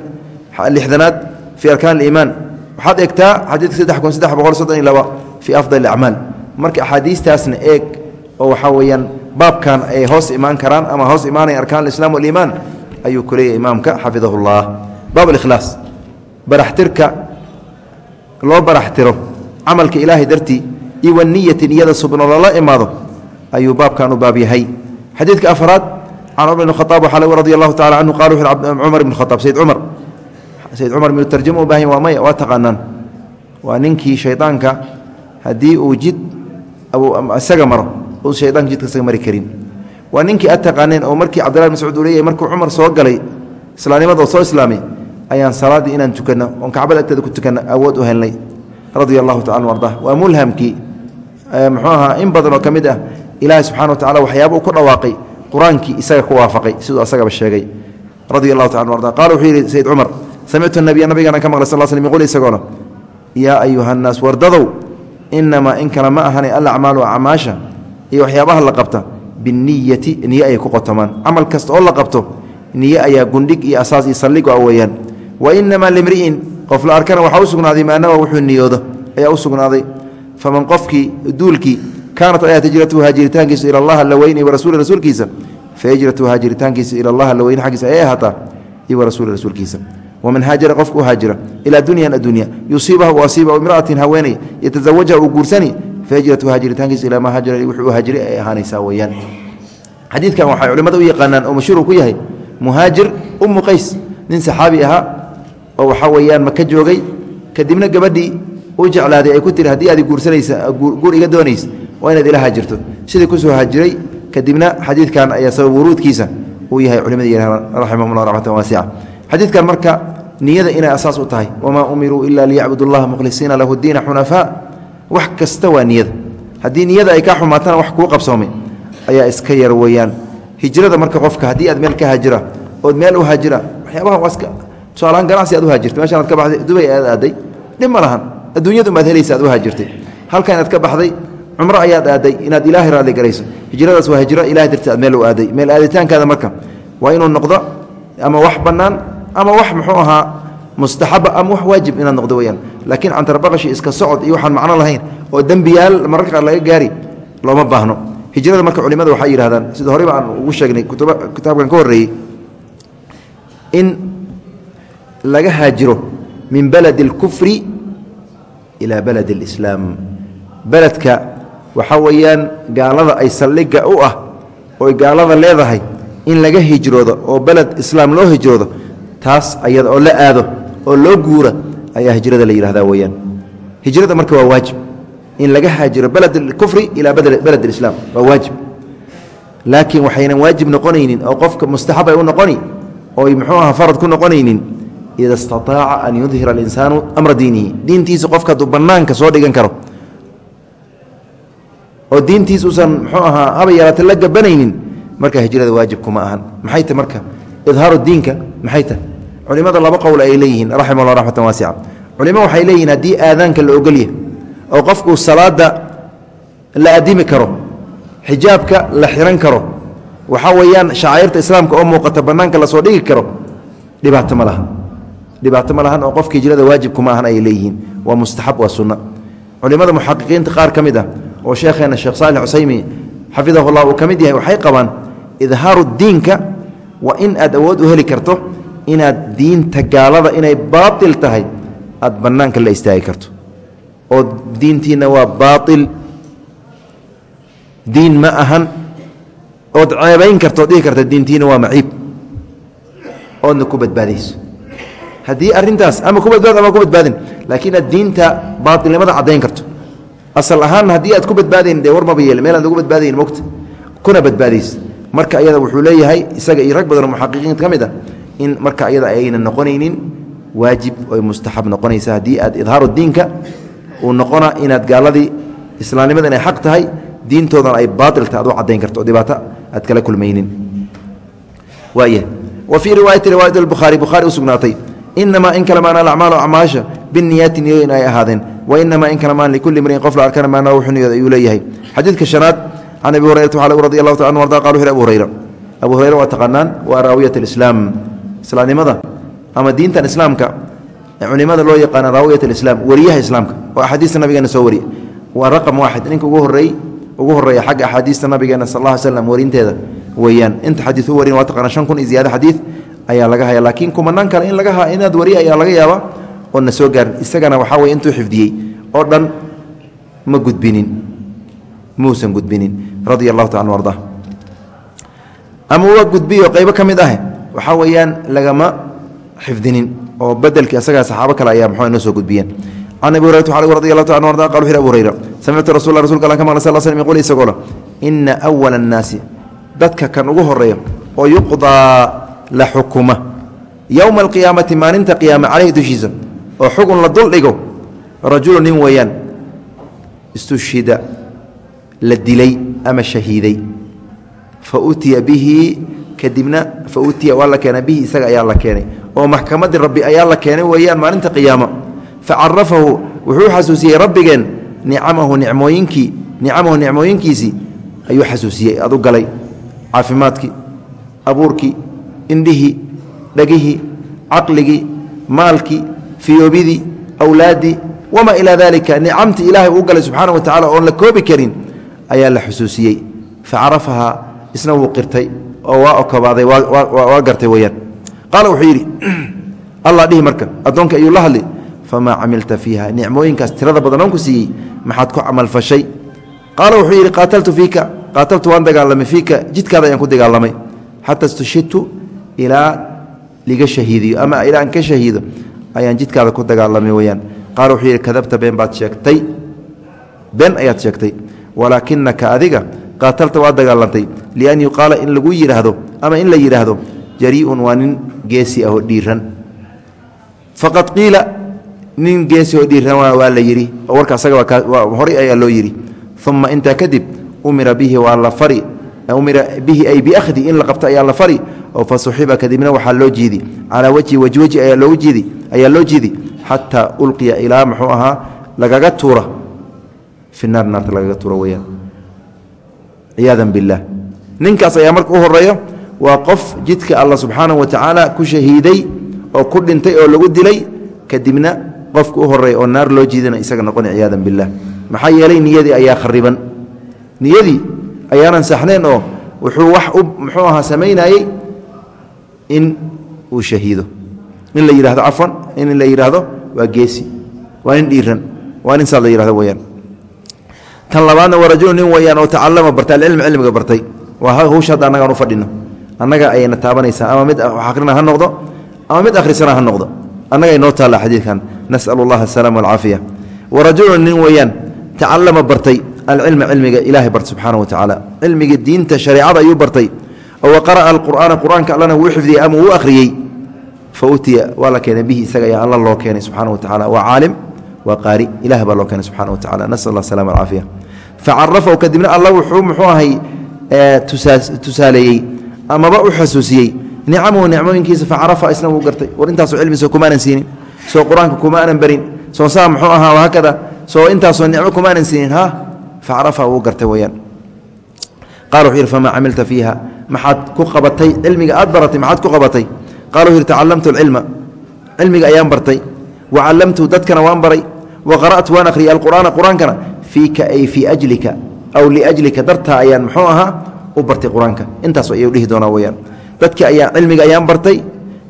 lixdanaad fii arkaan aliimaan waxaad eegtaa xadiidka saddex kun saddex boqol soddon iyo laba fii afdal acmaal marka axaadiistaasna eeg oo waxaa weeyaan baabkan ay hoos imaan karaan ama hoos imaanaya arkaan alislaam waliimaan ayuu kuleeyahy imaamka xafidahullah baab alikhlaas baraxtirka loo baraxtiro camalka ilaahay dartii iyo waniyati niyada subno loola imaado ayuu baabkan u baab yahay can cumar bn khaaab waxaa radi allahu tacala canhu qala wuxu cumar ibn khaaab sayid cumar sayid cumar minu tarjamo u baahan waa maya waa taqaanaan waa ninkii shaydaanka haddii uu jid isaga maro u shaydaanka jidka isaga mari karin waa ninkii aad taqaaneen oo markii cabdillahi mascuud uu leeyahay markuu cumar soo galay islaamnimadoo soo islaamay ayaan salaaddii inaan tukanno oon kacbada agteeda ku tukanno awood u helnay radia allahu tacala arda waa mulhamkii in badan ka mid ah ilaahay subxana wa tacala waxyaaba ku dhawaaqay qur'aankii isaga ku waafaqay siduu asagaba sheegay. Radi allahu taala arda. Qala wuxuu yidhi sayd cumar samictu nabiya nabigaana ka maqlay sal slm yquul isagoona yaa ayuha nnaas wardadow inamaa in kale ma ahani alacmaalu acmaasha iyo waxyaabaha la qabta biniyati niye ayay ku qotomaan camal kasta oo la qabto niye ayaa gundhig iyo asaas iyo saldhig a weeyaan. Wa inamaa limri'in qof la arkana waxaa u sugnaaday maanawa wuxuu niyoodo ayaa u sugnaaday. Faman qofkii duulkii kaanat ay hijratuhu haajiritaankiisu ila allah alla weyne warasuuli rasuulkiisa fa hijratuhu haajiritaankiisa ila allah alla weyne xaggiisa ayay ahaataa iyo warasuuli rasuulkiisa waman haajara qofka haajira ilaa dunyan addunya yusiibaha u asiiba imra'atin haweeney yatazawajaha uu guursani fa hijratuhu haajiritaankiisa ilaa maa haajara wuxuu u haajiray ay ahaanaysaa weeyaan xadiidkan waxay culimmada u yaqaanaan oo mashhuur ku yahay muhaajir umu qays nin saxaabi ahaa oo waxaa weeyaan maka joogay kadibna gabadhii u jeclaaday ay ku tiri haddii aad guursanaysa guur iga doonaysa waa inaad ila haajirto sidii ku soo haajiray kadibna xadiidkan ayaa sabab wuruudkiisa uu yahay culimada yihah raximahumullah raxmatan waasica xadiidkan marka niyada inay asaas u tahay wamaa umiruu ila liyacbudu llaha mukhlisiina lahu diina xunafaa. Wax kasta waa niyada haddii niyada ay kaa xumaatana wax kuu qabsoomay ayaa iska yar weeyaan. Hijrada marka qofka haddii aad meel ka haajira ood meel u haajira waxyaabaha waaska tusaalahaan ganacsi aad u haajirtay meshaan aad ka baxday dubay aad aaday dhib ma lahan adduunyadu helaysa aad u haajirtay. Halka inaad ka baxday cumro ayaad aaday inaad ilaahay raadli garayso. Hijradaas waa hijro ilahay darti aad meel u aaday. Meel aaditaankaada marka waa inuu noqdo ama wax bannaan ama wax muxuu ahaa mustaxaba ama wax waajib inaad noqdo weyaan laakiin cantarbaqashi iska socod iyo waxaan macno lahayn oo dembiyaal mararka qaar laga gaari looma baahno. Hijrada marka culimada waxay yidhahdaan sida horeyba aan ugu sheegnay kitaabkan ka horreeyey in laga haajiro min baladi اlkufri ilaa baladi اlislaam beledka waxaa weeyaan gaalada ay saldhigga u ah oy gaalada leedahay in laga hijroodo oo beled islaam loo hijroodo taas ayada oo la aado oo loo guura ayaa hijrada la yidhahdaa weeyaan. Hijrada marka waa waajib. In laga haajiro beled اlkufri ilaa beled اlislaam waa waajib. Laakiin waxaynan waajib noqonaynin oo qofka mustaxab ay u noqoni oy muxuu aha farad ku noqonaynin ida istaaaca an yudhira alinsaanu amra diinihi. Diintiisa qofka hadduu bannaanka soo dhigan karo oo diintiis uusan muxuu ahaa haba yaraata la gabanaynin. Marka hijrada waajib kuma ahan. Maxay ta marka? Idhaaru diinka maxay tahay culimada laba qowl ay leeyihiin raxima allah raxmatan waasica culimo waxay leeyihiin haddii aadaanka la ogolyahay oo qofku salaada la adimi karo xijaabka la xiran karo waxaa weeyaan shacairta islaamka oo muuqata bannaanka la soo dhigi karo dhibaato ma lahan dhibaato ma lahan oo qofka hijrada waajib kuma ahan ayay leeyihiin. Waa mustaxab waa sunna. Culimada muxaqiqiinta qaar ka mid ah oo sheekheena sheekh saalix cusaymi xafidahu llah uu ka mid yahay waxay qabaan idhaaru diinka waa in aad awood u heli karto inaad diinta gaalada inay baatil tahay aad bannaanka la istaagi karto. Oo diintiina waa baail diin ma ahan. Ood ceebayn karto dhihi karta diintiina waa maciib. Oodna ku badbaadayso haddii arintaas ama ku badbaad ama ku badbaadin laakiin aad diinta baailnimada caddayn karto asal ahaan haddii aad ku badbaadayn dee war maba yeele meel aad ugu badbaadayn mogta kuna badbaadays marka ayada wuxuu leeyahay isaga iyo rag badanoo muxaqiqiinta ka mid ah in marka ayada ayna noqonaynin waajib oy mustaxab noqonaysa haddii aad idhaaru diinka uu noqona inaad gaaladii islaamnimada inay xaq tahay diintoodana ay baailta ad u caddayn karto. Oo dhibaato aad kala kulmaynin. Waaya wa fii riwaayati riwaayat albukhaari bukhaari u inamaa in kale maan alacmaalu acmaasha biniyaati niyooyin ay ahaadeen wa inamaa in kale maan likulli mriin qof la arkana wuxuu niyooda ayuu leeyahay xadiidka shanaad can abi hurayrata radi allahu taala anu arda qala wuxu abu hurayra abu hurayra waa taqaanaan waa raawiyat alislaam islaamnimada ama diintan islaamka culimada loo yaqaana raawiyat alislaam weriyaha islaamka oo axaadiista nabigeena soo wariya waa raqam waaxid ninka ugu horeey ugu horreeya xagga axaadiista nabigeena sal alla slam warinteeda weeyaan inta xadiid u warin waa taqaana shan kun iyo ziyaado xadiid ayaa laga haya laakiin kumanaan kale in laga inaad wariya ayaa laga yaaba oo na soo gaarin isagana waxaa weye intuu xifdiyey oo dhan ma gudbinin muusan gudbinin. Radia allahu taala arda ama waa gudbiyo qaybo ka mid ah waxaa weeyaan lagama xifdinin oo bedelkii asagaa saxaabo kale ayaa muxuu inoo soo gudbiyeen. Can abi hurayrat radi allahu taala arda qal wuxu abu hurayra samictu rasul rasulka alla ka maqlay sal slm yqul isagoo leh ina awala annaasi dadka kan ugu horreeya oo yuqdaa la xukuma. Yowma alqiyaamati maalinta qiyaama caleyhi dushiisa oo xugun la dul dhigo rajulu nin weeyaan istushhida la dilay ama shahiiday. Fa utiya bihi kadibna fa utiya waa la keenay bihi isaga ayaa la keenay. Oo maxkamaddii rabbi ayaa la keenay weeyaan maalinta qiyaamo. Fa carafahu wuxuu xasuusiyey rabbigeen nicamahu nicmooyinkii nicamahu nicmooyinkiisii ayuu xasuusiyey adu galay. Caafimaadkii abuurkii indhihii dhegihii caqligii maalkii fiyoobidii awlaaddii wamaa ilaa dalika nicamtii ilaahay uu galay subxaana wa tacala oon la koobi karin ayaa la xusuusiyey. Fa carafahaa isna wuu qirtay oo waa okobaaday waa gartay weyaan qaala wuxuu yidhi allah dhihi marka addoonka ayuu la hadli famaa camilta fiiha nicmooyinkaas tirada badan oon ku siiyey maxaad ku camalfashay qaala wuxuu yidhi qaataltu fiika qaataltu waan dagaalamay fiika jidkaada ayaan ku dagaalamay. Xata istushidtu ilaa liga shahiidiyo ama ilaa aan ka shahiido ayaan jidkaada ku dagaalamay weyaan qaala wuxuu yidhi kadabta been baad sheegtay. Been ayaad sheegtay. Walaakinaka adiga qaatalta waa dagaalantay. Lian yuqaala in lagu yidhaahdo ama in la yidhaahdo jariiun waa nin geesi ahoo dhiiran faqad qiila nin geesi oo dhiiran waa la yidhi oo warka asaga horay ayaa loo yidhi. Uma intaa kadib umira bihi waa la fari umira bihi ay biakhdi in la qabto ayaa la fari oo fa kadibna waxaa loo jiidi. Calaa wajhi wajwaji ayaa loo jiidi xataa ulqiya ilaa muxuu ahaa lagaga tuura. Fi naar naarta lagaga tuura weyaan ciyaadan billaah ninkaas ayaa marka u horeeyo waa qof jidka alla subxaanahu wa tacaala ku shahiiday oo ku dhintay oo lagu dilay kadibna qofka u horreeya oo naar loo jiidana isaga noqona ciyaadan billaah maxaa yeelay niyadii ayaa khariban niyadii ayaanan saxnayn oo wuxuu wax u muxuu ahaa samaynayey in uu shahiido. In la yidhahdo cafwan in la yidhaahdo waa geesi waa nin dhiiran waa nin saad la yihahdo weyaan tan labaadna waa rajulu nin weyaan oo tacalama bartay alcilmi cilmiga bartay. Waa hawsha hadda annagaan u fadhino. Annaga ayayna taabanaysaa ama mid akhrina ha noqdo ama mid akhrisana ha noqdo. Annaga inoo taalla xadiidkan. Nas'al allah asalaama walcaafiya wa rajulun nin weeyaan tacalama bartay alcilma cilmiga ilaahay bartay subxaana wa tacaala cilmiga diinta shareecada ayuu bartay oo wa qara'a alqur'aana qur'aanka allana wuu xifdiyey ama wuu akhriyey fa utiya waa la keenay bihi isaga ayaa alla loo keenay subxaana wa tacala waa caalim waa qaari ilah baa loo keenay subxana wa tacala nasal allah asalama alcaafiya facarafahu kadibna alla wuxuu muxuu ahay tusaaleeyey amaba u xasuusiyey nicamahu nicmooyinkiisa facarafa isna wuu gartay. War intaasoo cilmi soo kumaanan siinin soo qur'aanka kumaanan barin soo saa muxuu ahaa wahaakada soo intaasoo nicmo kumaanan siinin ha facarafa wuu gartay weyaan qala wuxuu yidhi famaa camilta fiiha maxaad ku qabatay cilmiga aad baratay maxaad ku qabatay? Qala yidhi tacallamtu alcilma. Cilmiga ayaan bartay. Wa callamtu dadkana waan baray. Wa qara'tu waan akhriyay alqur'aana qur'aankana. Fiika ay fii ajlika aw liajlika dartaa ayaan muxuu ahaa u bartay qur'aanka. Intaas ayuu dhihi doonaa weyaan dadki ayaa cilmiga ayaan bartay.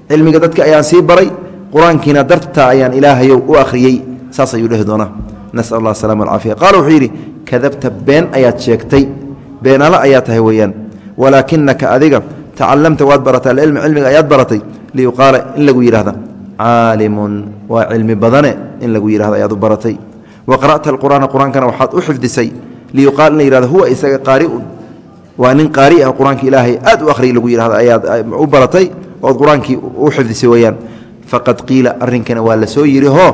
Cilmiga dadka ayaan sii baray. Qur'aankiina dartaa ayaan ilaahayow u akhriyey. Saas ayuu dhihi doonaa. Nasal allah asalama alcaafiya qaala wuxuu yidhi kadabta been ayaad sheegtay. Beenala ayaa tahay weeyaan walaakinaka adiga tacalamta waad baratay alcilmi cilmiga ayaad baratay liyuqaala in lagu yidhahda caalimun waa cilmi badane in lagu yidhahda ayaad u baratay. Wa alqur'aana qur'aankana waxaad u xifdisay liyuqaal in la yihahdo huwa isaga qaariun waa nin qaari ah qur'aanka ilaahay aad u akhriy lagu yihahdo ayaad u baratay ood qur'aankii u xifdisay weeyaan. Faqad qiila arrinkana waa la soo yidhi hoo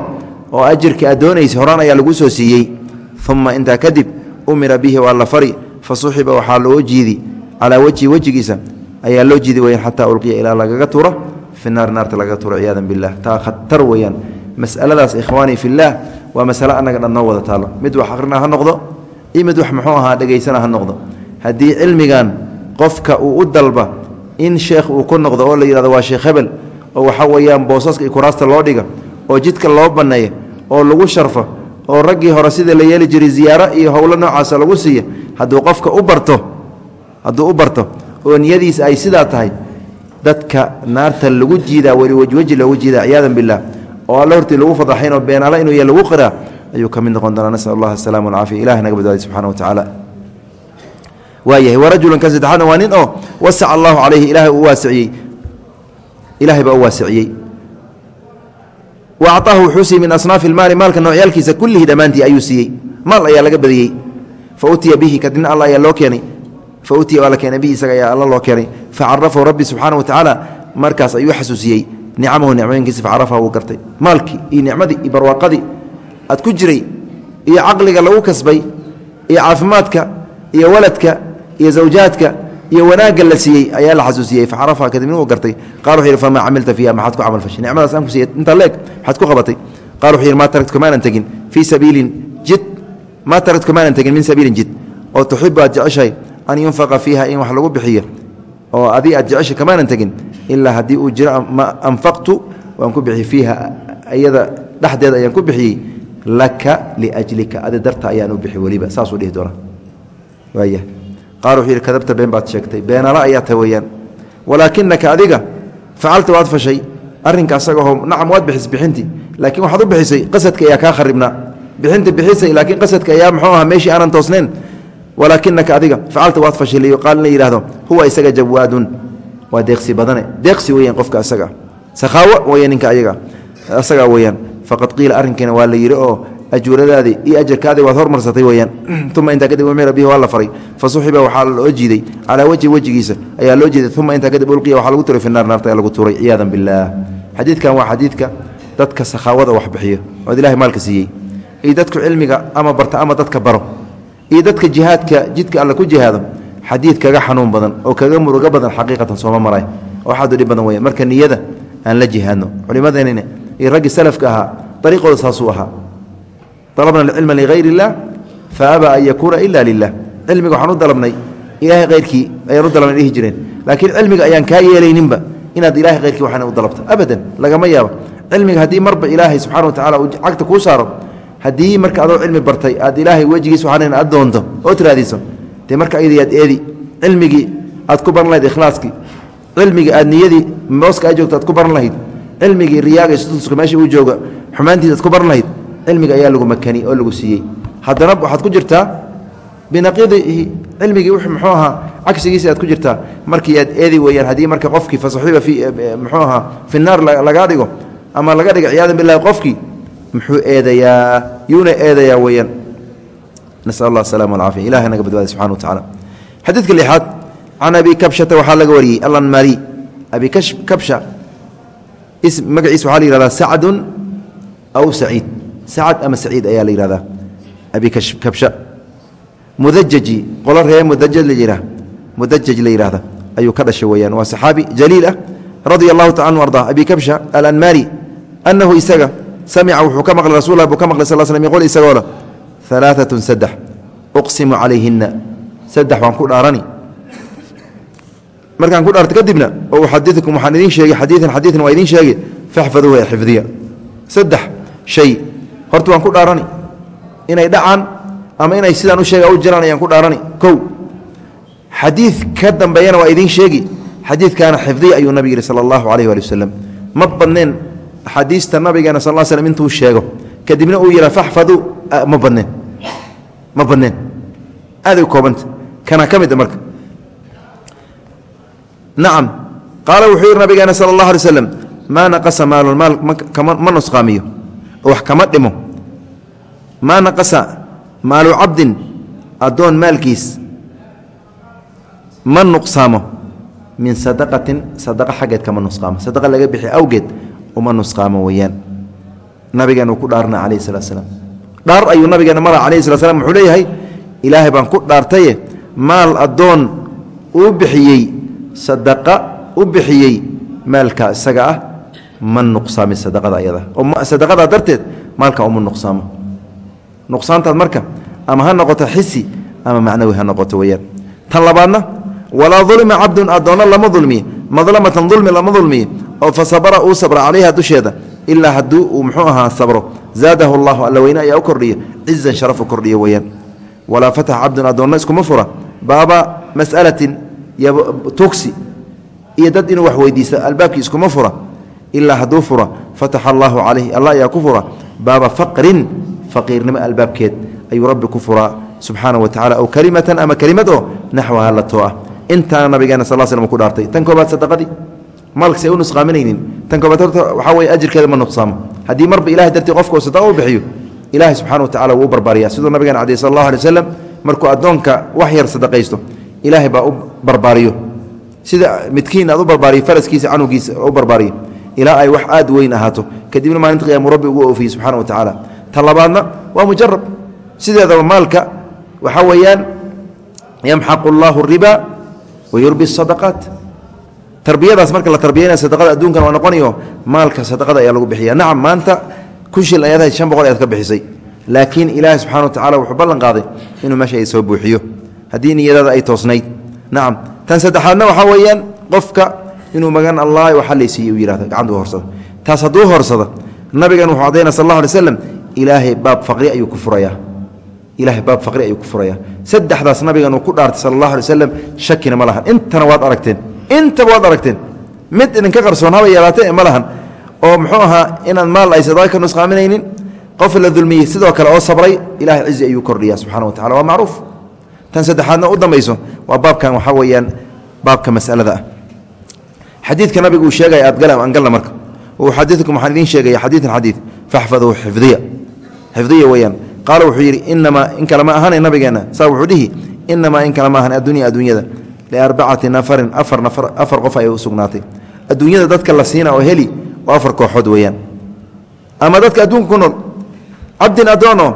oo ajirka aad doonaysa horaan ayaa lagu soo siiyey. Uma intaa kadib umira bihi waa la fari fa suxiba waxaa loo jiidi calaa wejhi wejigiisa ayaa loo jiidi weyaan xataa ulqiya ilaa lagaga turo fi naari naarta lagaga turo ciyaadan billah taa khatar weeyaan. Masaladaas ikhwaanii fillaah waa masale annaga dhan noo wada taallo mid wax akhrina ha noqdo iyo mid wax muxuu ahaa dhegaysana ha noqdo. Haddii cilmigan qofka uu u dalba in sheekh uu ku noqdo oo la yihahdo waa sheekh hebel oo waxa weeyaan boosaska iyo kuraasta loo dhiga oo jidka loo banneeya oo lagu sharfo oo raggii hore sida la yeeli jiray ziyaaro iyo howlo noocaasa lagu siiya hadduu qofka u barto hadduu u barto oo niyadiisa ay sidaa tahay dadka naarta lagu jiidaa weli wejweji loogu jiidaa ciyaadan bilah oo alla hortii lagu fadaxayn oo beenaala inuu ya lagu qiraa ayuu ka mid noqon doonaa nasal allah asalaama alcaafiya ilahi naga badbaadiy subxana wa tacaala. Waayahay warajulun ka saddexaadna waa nin oo wasaca allahu calayhi ilaahay uu waasiciyey. Ilahay baa u waasiciyey. Wa wuxuu siiyey min asnaafi ilmaali maalka noocyaalkiisa kullihi dhammaantii ayuu siiyey. Maal ayaa laga badiyey. Fa utiya bihi kadibna alla ayaa loo keenay fa utiya waa la keenay bihi ayaa alla loo keenay. Facarafahu rabbi subxaana wa tacaala markaas ayuu xasuusiyey. Nicamahu nicmooyinkiisa facarafaha wuu gartay. Maalkii iyo nicmadii iyo barwaaqadii aad ku jiray iyo caqliga lagu kasbay iyo caafimaadka iyo waladka iyo zawjaadka iyo wanaagga la siiyey ayaa la xasuusiyey. Facarafa kadibna uu gartay? Qal wuxu yidhi famaa camilta fiiha? Maxaad ku camal fashay nicmadaas aan ku siiyey. Intaa leeg maxaad ku qabatay? Qal wuxuu yidhi maa taraktu kamaanan tegin? Fii sabiilin jid. Maa taraktu kamaanan tegin min sabiilin jid. Oo tuxibu aad jeceshahay an yunfaqa fiiha in wax lagu bixiyo oo adi aad jeceshay kamaanan tegin ilaa haddii uu jiro anfaqtu waan ku bixiyey fiiha iyada dhexdeeda ayaan ku bixiyey laka liajlika adi darta ayaan u bixi weliba saasuu dhihi doona waaya qaal wuxuu yidhi kadabta been baad sheegtay beenala ayaa ta weeyaan. Walaakinaka adiga facalta waad fashay arrinka asagaoo nacam waad bixis bixintii laakiin waxaad u bixisay qasadka ayaa kaa kharibnaa bixinta meeshii aanan toosnayn walaakinaka adiga facalta waad fashay liyuqaal in la yidhahdo huwa isaga jawaadun. Waa deeqsi badane. Deeqsi weyaan qofka asaga. Sakhaawo weya ninka ayaga. Asagaa weyaan faqad qiila arrinkiina waa la yidhi oo ajuuradaadii iyo ajarkaadii waad hormarsatay weyaan uma intaa kadib umira waa la faray. Fa waxaa loo jiiday. Calaa wejhi wejigiisa ayaa loo jiiday. Uma intaa kadib ulqiya waxaa lagu turay fi naar naarta ayaa lagu turay ciyaadan billaah. Xadiidkan waa xadiidka dadka sakhaawada wax bixiyo ood ilahay maalka siiyey. Iyo dadku cilmiga ama barta ama dadka baro iyo dadka jihaadka jidka alle ku jihaado xadiid kaga xanuun badan oo kaga murugo badan xaqiiqatan sooma maray oo dhib badan weya marka niyada aan la jihaadno culimadeenina iyo raggii salafka ahaa dariiqooda saasuu ahaa. Alabna alcilma ligayr illah fa abaa an yakuuna ila lilah cilmiga waxaan u dalabnay ilaahay hayrkii ayaan u dalabnay dhihi jireen. Laakiin cilmiga ayaan kaa yeelayninba inaad ilahay hayrkii waxaana u dalabto abadan lagama yaabo. Cilmiga haddii marba ilaahay subxana wa tacala uu cagta kuu saaro haddii marka adoo cilmi bartay aad ilaahay wejigiis waxaan aad doonto oo tiraadiso dee marka ayadayaad eedi cilmigii aad ku baran lahayd ikhlaaskii cilmigii aad niyadii mooska a joogto aad ku baran lahayd cilmigii riyaaga istuska meesha uu jooga xumaantiisa aad ku baran lahayd cilmiga ayaa lagu makani oo lagu siiyey. Haddana waxaad ku jirtaa binaqiidihi cilmigii w muxuu ahaa cagsigiisi aad ku jirtaa markii aad eedi weyaan haddii marka qofkii fasaxiiba fi muxuu ahaa fi naar lagaa dhigo ama laga dhigo ciyaadan bilahi qofkii muxuu eedayaa yuuna eedayaa weyaan nasal allah asalama alcaafiya ilahay naga badbaada subxana wa tacala xadiidka lixaad can abi kabshata waxaa laga wariyey alanmari. Abi kabsha. Magaciisa waxaa la yihahdaa sacdun aw saciid. Sacad ama saciid ayaa la yihahdaa abi kabsha. Mudajaji qolo ree mudajaj la yihaa mudajaj la yihahda ayuu ka dhashay weyaan waa saxaabi jaliil ah radia allahu taala anu arda abi kabsha alanmari. Anahu isaga samica wuxuu ka maqlay rasul buu ka maqlay sal slm yqul isagoo le alaaatun saddex uqsimu calayhina saddex waan ku dhaarani. Markaan ku dhaarto kadibna oo uxadiukum waxaan idiin sheegay xadiian xadiian waa idiin sheegay faxfaduuhu ee xifdiya saddex shay horta waan ku dhaarani. Inay dhacaan ama inay sidaan u sheega u jiraan ayaan ku dhaarani. Kow xadiid ka dambeeyana waa idiin sheegi. Xadiidkaana xifdiya ayuu nabig yihi sala allahu calayh waali wasalam ma badneen axaadiista nabigeena sal l slm intuu sheego kadibna uu yidha faxfaduu ma badneen ma badneen aaday u koobanta kana ka mid marka? Nacam qaala wuxuu yidhi nabigeena sala allah alay slam maa naqasa maalun maal ma nusqaamiyo wax kama dhimo. Maa naqasa maalu cabdin addoon maalkiis ma nuqsaamo min sadaqatin sadaqa xaggeed kama nusqaamo sadaqa laga bixi awgeed uma nusqaamo weyaan nabigeena uu ku dhaarna calayhi salatu slam dhaar ayuu nabigeena mara calayhi salat slam wuxuu leeyahay ilaahay baan ku dhaartaye maal addoon uu bixiyey sadaqa u bixiyey maalka isaga ah ma nuqsaamin sadaqada ayada. Sadaqadaa darteed maalka uma nuqsaamo. Nuqsaantaad marka ama ha noqoto xisi ama macnawi ha noqoto weyaan tan labaadna walaa ulima cabdun addoonno lama dulmiye madlamatan dulmi lama dulmiye oo fa sabara uu sabra calayha dusheeda ilaa haddii uu muxuu ahaa sabro. Zaadahu allahu alla weyne ayaa u kordhiya cizan sharaf u kordhiya weyaan walaa fataxa cabdun addoonna iskuma fura baaba mas'alatin tugsi iyo dad inuu wax weydiista albaabkii iskuma fura ilaa hadduu fura fataxa allaahu calayhi allah ayaa ku fura baaba faqrin faqiirnimo albaabkeed ayuu rabbi ku furaa subxaana wa tacala aw kelimatan ama kelimad oo naxwaha la too ah intaana nabigeena sal slm ku dhaartay. Tan koobaad sadaqadii maalkasi ay u nusqaaminaynin. Tan koobaad horta waxaa weye ajirkeeda ma nuqsaamo. Haddii marba ilahay dartii qofka sadaqa u bixiyo ilaahay subxana wa tacala wuu u barbaariya siduu nabigeena cadey sal allahu alay waslem markuu addoonka wax yar sadaqaysto ilaahay baa u barbaariyo. Sida midkiin aad u barbaariyo faraskiisa canugiisa u barbaariyo. Ilaa ay wax aad weyn ahaato. Kadibna maalinta qiyaamu rabbi ugu oofiyey subxana wa tacaala. Tan labaadna waa mujarab sideedaba maalka waxaa weeyaan yamxaqu riba wayurbi sadaqaat tarbiyadaas marka la tarbiyanaya sadaqada adduunkan waa noqonayo maalka sadaqada ayaa lagu bixiya nacam maanta kun shil ayaad hayd shan boqol ayaad ka bixisay. Laakiin ilaahi subxana wa tacala wuxuu ballan qaaday inuu meesha ay soo buuxiyo. Haddii niyadaada ay toosnayd. Nacam tan saddexaadna waxaa weeyaan qofka inuu magan allah waxa laysiiye u yihahdo gacanta u horsada. Taas hadduu horsada nabigan wuxuu cadayna sal allah alay slam ilaahay baab faqri ayuu ku furayaa ilahay baab faqri ayuu ku furayaa saddexdaas nabigan uu ku dhaartay sala allahu alay wasalam shakina ma lahan. Intana waad aragteen intaba waad aragteen mid idinka qarsoon haba yeelaatee ma lahan. Oo muxuu ahaa inaan maal ay sadaqa ka nusqaaminaynin qof la dulmiyey sidoo kale oo sabray ilahay cizi ayuu kordhiya subxana wa tacala waa macruuf. Tan saddexaadna u dambayso waa baabkan waxaa weeyaan baabka masalada ah. Xadiidka nabigu uu sheegaya aad aan galna marka. Xadiidkum waxaan idiin sheegaya xadiidan xadiid faxfaduu xifdiya. Xifdiya weeyaan. Qaala wuxuu yidhi inamaa in kale ma nabigeenna saa wuxuu dhihi inamaa in kale ma ahan adduunyada liarbacati nafarin afar nafar afar qof ayay u sugnaatay adduunyada dadka la siina oo heli oo afar kooxood weeyaan ama dadka adduunka ku nool cabdin addoono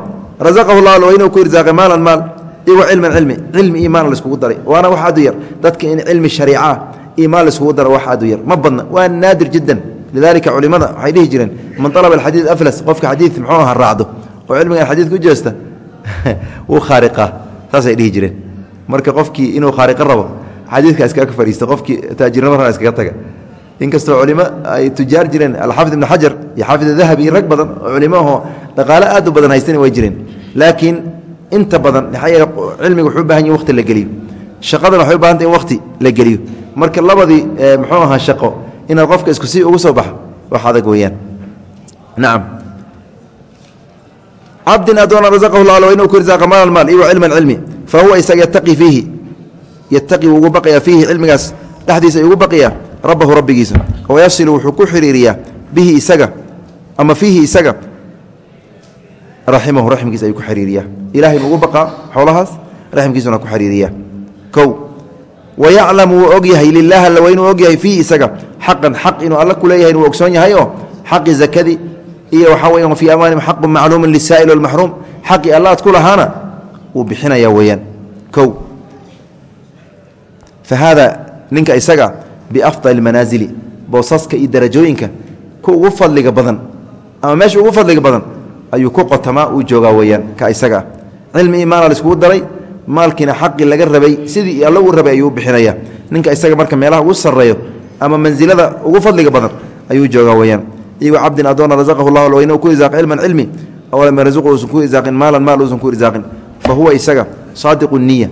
rasaqahu llah alweyne ku irsaaqay maalan maal igo cilman cilmi cilmi iyo maal laiskugu daray waana wax aad u yar dadka in cilmi shariica iyo maal laiskugu daro wax aad u yar ma badna waa naadir jiddan lidalika culimada waxay dhihi jireen man alaba alxadiid aflas qofka xadiid muxuu aha raacdo oo cilmigan xadiid ku jeesta wuu khaariqaa saasay dhihi jireen marka qofkii inuu khaariqo rabo xadiidka iskaga fadhiista qofkii taajirnimo raba iskaga taga. Inkastoo culimo ay tujaar jireen alxaafid ibn xajar iyo xaafid dahabi iyo rag badan oo culimo ahoo dhaqaale aad u badan haystana way jireen. Laakiin inta badan maxaa yeele cilmiga wuxuu u baahan yahi waqti la geliyo. Shaqadana waxay u bahanta in waqti la geliyo. Marka labadii muxuu ahaa shaqo inaad qofka isku sii ugu soo baxo wax adag weeyaan. Nacam cabdin adoona rasaqahu llah inuu ku risaaqa maal maal iyo cilman cilmi fa huwa isaga yataqi fiihi yataqi wuu ugu baqayaa fiihi cilmigaas dhexdiisa ugu baqayaa rabbahu rabbigiisa. Oo yasilu wuxuu ku xiriiriyaa bihi isaga ama fiihi isaga. Raximahu raxmkiisa ayuu ku xiriiriyaa. Ilahay buu ugu baqaa xoolahaas raxmkiisuna ku xiriiriyaa. Kow wayaclamu wuu og yahay lilah alla waa inuu fiihi isaga. Xaqan xaq inuu alla ku leeyahay inuu ogsoon yahay oo xaqi zakadii iyo waxaa weya fii amwaalihim xaqun macluumun lisaa'il walmaxruum xaqii allaad ku lahaana wuu bixinayaa weeyaan. Kow fa haada ninka isaga biafdali manaasili boosaska iyo darajooyinka ku ugu fadliga badan ama meesha ugu fadliga badan ayuu ku qotamaa uu joogaa weeyaan ka isaga ah cilmi iyo maala laiskugu daray maalkiina xaqii laga rabay sidii alla uu rabay ayuu u bixinayaa ninka isaga marka meelaha ugu sarreeyo ama mansilada ugu fadliga badan ayuu joogaa weeyaan iyagoo cabdin adoona rasaqahu llah alweyne uu ku irsaaq cilman cilmi oo lam yarzuqu uusan ku irsaaqin maalan maal uusan ku fa huwa isaga saadiqu niya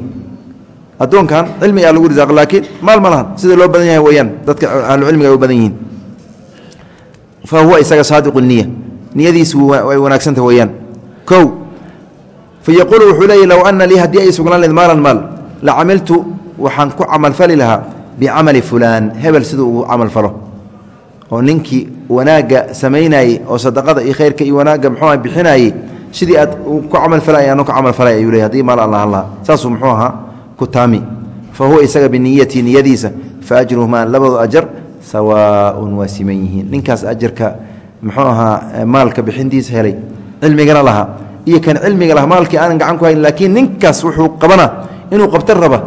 addoonkan cilmi aa lagu irsaaq laakiin maal ma lahan sida loo badan yahay weeyaan dadka ahlucilmiga ay u badan yihiin. Fa huwa isaga saadiqu niya niyadiisu way wanaagsanta weeyaan. Kow fa yaquulu wuxuu leeyahy low ana lii haddii ay sugnaan leed maalan maal la camiltu waxaan ku camalfali lahaa bicamali fulaan hebel siduu ugu camalfalo oo ninkii wanaagga samaynayey oo sadaqada iyo khayrka iyo wanaagga muxuuha bixinayey sidii aad ku camalfalay anu ka camalfalay ayuu ley haddii maal aan lahaan lahaa. Saasuu muxuu ahaa ku taami. Fa huwa isaga biniyatii niyadiisa. Fa ajruhumaa labadu ajar sawaaun waa siman yihiin. Ninkaas ajarka muxuu ahaa maalka bixintiisa helay. Cilmigana lahaa iyo kan cilmiga lahaa maalkii aanan gacan ku hayn laakiin ninkaas wuxuu qabana inuu qabta raba.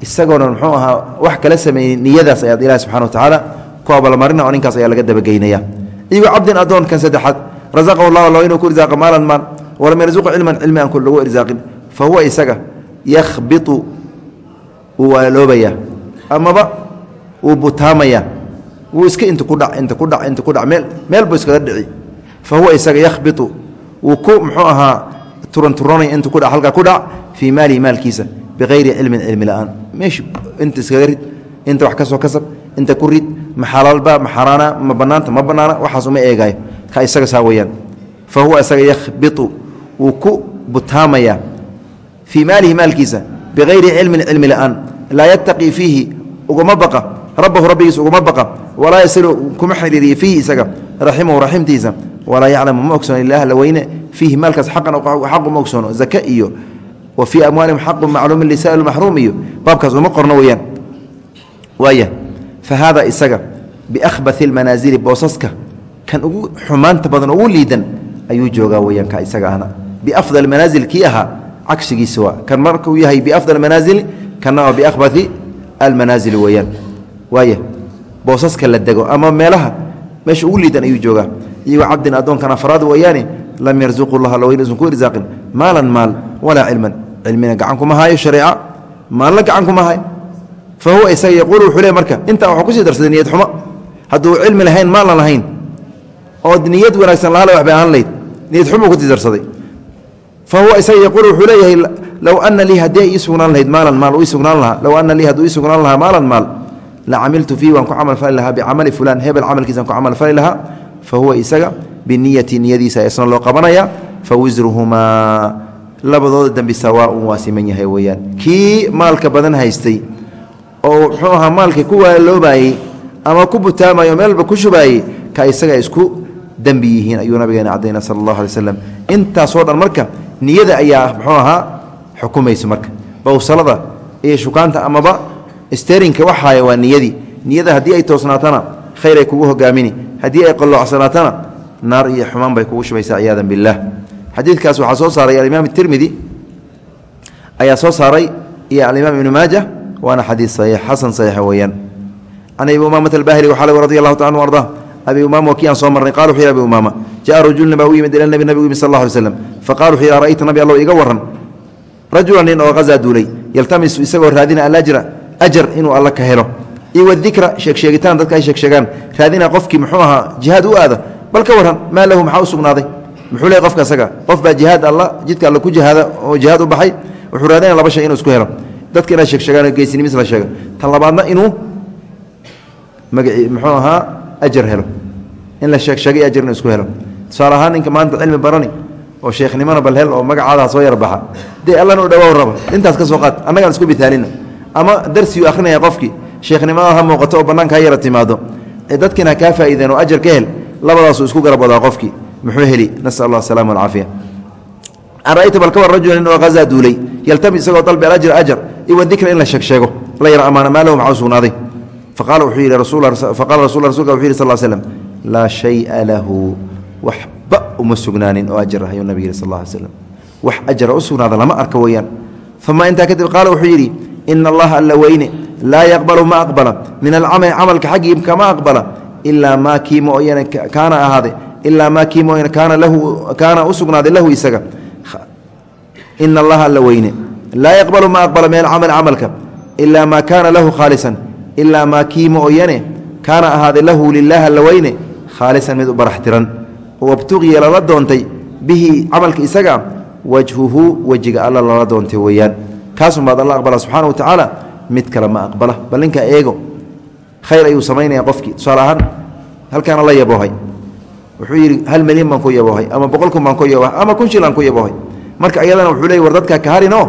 Isagoona muxuu ahaa wax kala sameeyey niyadaas ayaad ilahi subxana wa tacaala ku abalmarina oo ninkaas ayaa laga dabageynaya iyagoo cabdin adoon kan saddexaad. Rasaqahu llah alla inuu ku irsaaqa maalan maal walam yarzuqu cilman cilmi aan lagu irsaaqin fa isaga yakhbitu wuu waaloobayaa amaba wuu butaamayaa wuu iska inta ku dhac inta ku dhac inta ku dhac meel meel buu iskaga dhici. Fa huwa isaga yakhbitu wuu ku muxuu ahaa turanturanaya inta ku dhac halkaa ku dhac fii maalihi maalkiisa bikayri cilmin cilmi la'aan. Meeshu inta iskaga rid inta wax ka soo kasab inta ku rid ma xalaalba ma xaaraana ma bannaanta ma bannaana waxaas uma eegaayo. Ka isaga saa weeyaan. Fa huwa isaga yakhbitu wuu ku butaamayaa fii maalihi maalkiisa bikayri cilmin cilmi la'aan laa yattaqii fiihi uguma baqa rabbahu rabbigiisa uguma baqa walaa yasilu kuma xiriiriya fiihi isaga raximahu raximtiisa walaa yaclamu ma ogsoon ilaah la weyne fiihi maalkaas xaqan xaqu ma ogsoono zaka iyo wa fii amwaalihim xaqu macluumin lisaa'il maxruum iyo baabkaas uma qorno weeyaan. Waaya fa haada isaga biakhbathi lmanaasili boosaska kan ugu xumaanta badan ugu liidan ayuu joogaa weyaan ka isaga ahna. Biafdal kana waa biakhbathi almanaazili weeyaan. Waaya boosaska la dego ama meelaha meesha ugu liidan ayuu joogaa. Iyagoo cabdin addoonkan afraad weeyaane lam yarzuqu llah alloweyn usan ku irsaaqin maalan maal walaa cilman. Cilmina gacan kuma haayo shareeca. Maalna gacan kuma haayo. Fa isaga yaquulu wuxuu le marka intaa waxuu ku sii darsaday niyad xumo hadduu cilmi lahayn maalna lahayn ood niyad wanaagsan lahale waxbay ahaan layd niyad xumuu ku sii darsaday. Fa isaga yaquulu wuxuu leeyahay low ana lii haddii ay ii lahayd maalan maal ii sugnaan lahaa. Low ana lii hadduu ii lahaa maalan maal la camiltu fiihi waan ku camal fali lahaa bicamali fulaan hebel camalkiisaan ku camal fali lahaa fa huwa isaga biniyati niyadiisa isna loo qabanaya fa wisruhumaa. Labadooda dembi sawaaun waa siman yahay weeyaan. Kii maalka badan haystay oo muxuu ahaa maalkii ku waaloobayey ama ku butaamayo meelba ku shubaayey ka isaga isku dembi yihiin ayuu nabigeena cadayna sala allahu alay slam intaasoo dhan marka niyada ayaa muxuu ahaa xukumaysa marka. Bawsalada iyo shukaanta amaba sterinka waxaaya waa niyadii niyada haddii ay toosnaatana khayr ay kugu hogaamini haddii ay qalloocsanaatana naar iyo xumaan bay kugu shubaysaa ciyaadan billaah. Xadiidkaas waxaa soo saaray alimaam tirmidi ayaa soo saaray iyo alimaam ibnu maaja waana xadiid saxiix xasan saxiixa weeyaan. Can abi umaamata albahili waxaa radi allahu taala ardaa abi umaama waa kii aan soo marnay qala wuxu yhi abi umaama jaءa rajulun baa u yimid ila nabi nabigu yimid sal اllah alay slam faqala wuxu yhi ara'ayta nabi allow iga warran rajula nin oo hazaa duulay yaltamisu isagoo raadina alajra ajar inuu alla ka helo. Iyo wadikra sheegsheegitaan dadka ay sheegsheegaan raadina qofkii muxuu ahaa jihaad u aada bal ka warran maa lahu maxaa u sugnaaday? Muxuu leey qofka asaga qof baa jihaad alla jidka alla ku jihaada oo jihaad u baxay wuxuu raadinaya laba shay inuu isku helo. Dadka inay sheegsheegaan geesinimis la sheega. Tan labaadna inuu muxuu ahaa ajar helo. In la sheegsheegay ajar inuu isku helo. Tusaale ahaan ninka maanta oo sheekhnimona bal hel oo magacaada soo yar baxa. Dee allana u dhawaa raba intaas ka soo qaad. Annagaan isku bitaalina ama darsiyu akhrinaya qofkii sheekhnimada ha muuqato oo bannaanka ha yara timaado. Dadkiina kaa faa'iideen oo ajar ka hel labadaasuu isku garab wadaa qofkii muxuu heli? Nasal allah asalama walcaafiya an ra'ayta bal ka war oo hazaa duulay? Yaltami isagoo dalbi alajra ajar iwa dikra in la sheegsheego. La yara ammaana maa lahu maxaa u sugnaaday. Faqala wuxuu yidhi faqala rasul rasulka wuxu yidhi sal slam laa shaya lahu. Waxba uma sugnaanin oo ajar ah ayuu nabig yihi sal alay slam wax ajara u sugnaada lama arka weeyaan. Uma intaa kadib qaala wuxuu yidhi ina allaha alla weyne laa yaqbalu ma aqbala. Min alcamali camalka xaggii kama aqbala. Ilaa maa kii mooyane kaana ahaade. Ilaa maa kii mooyane kaana u sugnaaday lahu isaga. Ina allaha alla weyne laa yaqbalu ma aqbala min alcamali camalka. Ilaa maa kaana lahu khaalisan. Ilaa maa kii mooyane kaana ahaaday lahu lilaah alla weyne khaalisan mid u baraxtiran wabtuqiya lala doontay bihi camalka isaga wajhuhu wejiga alla lala doontay weeyaan. Kaasumaad alla aqbala subxana wa tacaala mid kale ma aqbala. Bal ninka eego khayr ayuu samaynaya qofkii. Tusaale ahaan halkaana la yaboohay. Wuxuu yidhi hal milyan baan ku yaboohay ama boqol kun baan ku yaboohay ama kun shil ku yaboohay. Marka iyadana wuxuu leey war dadkaa ka harinoo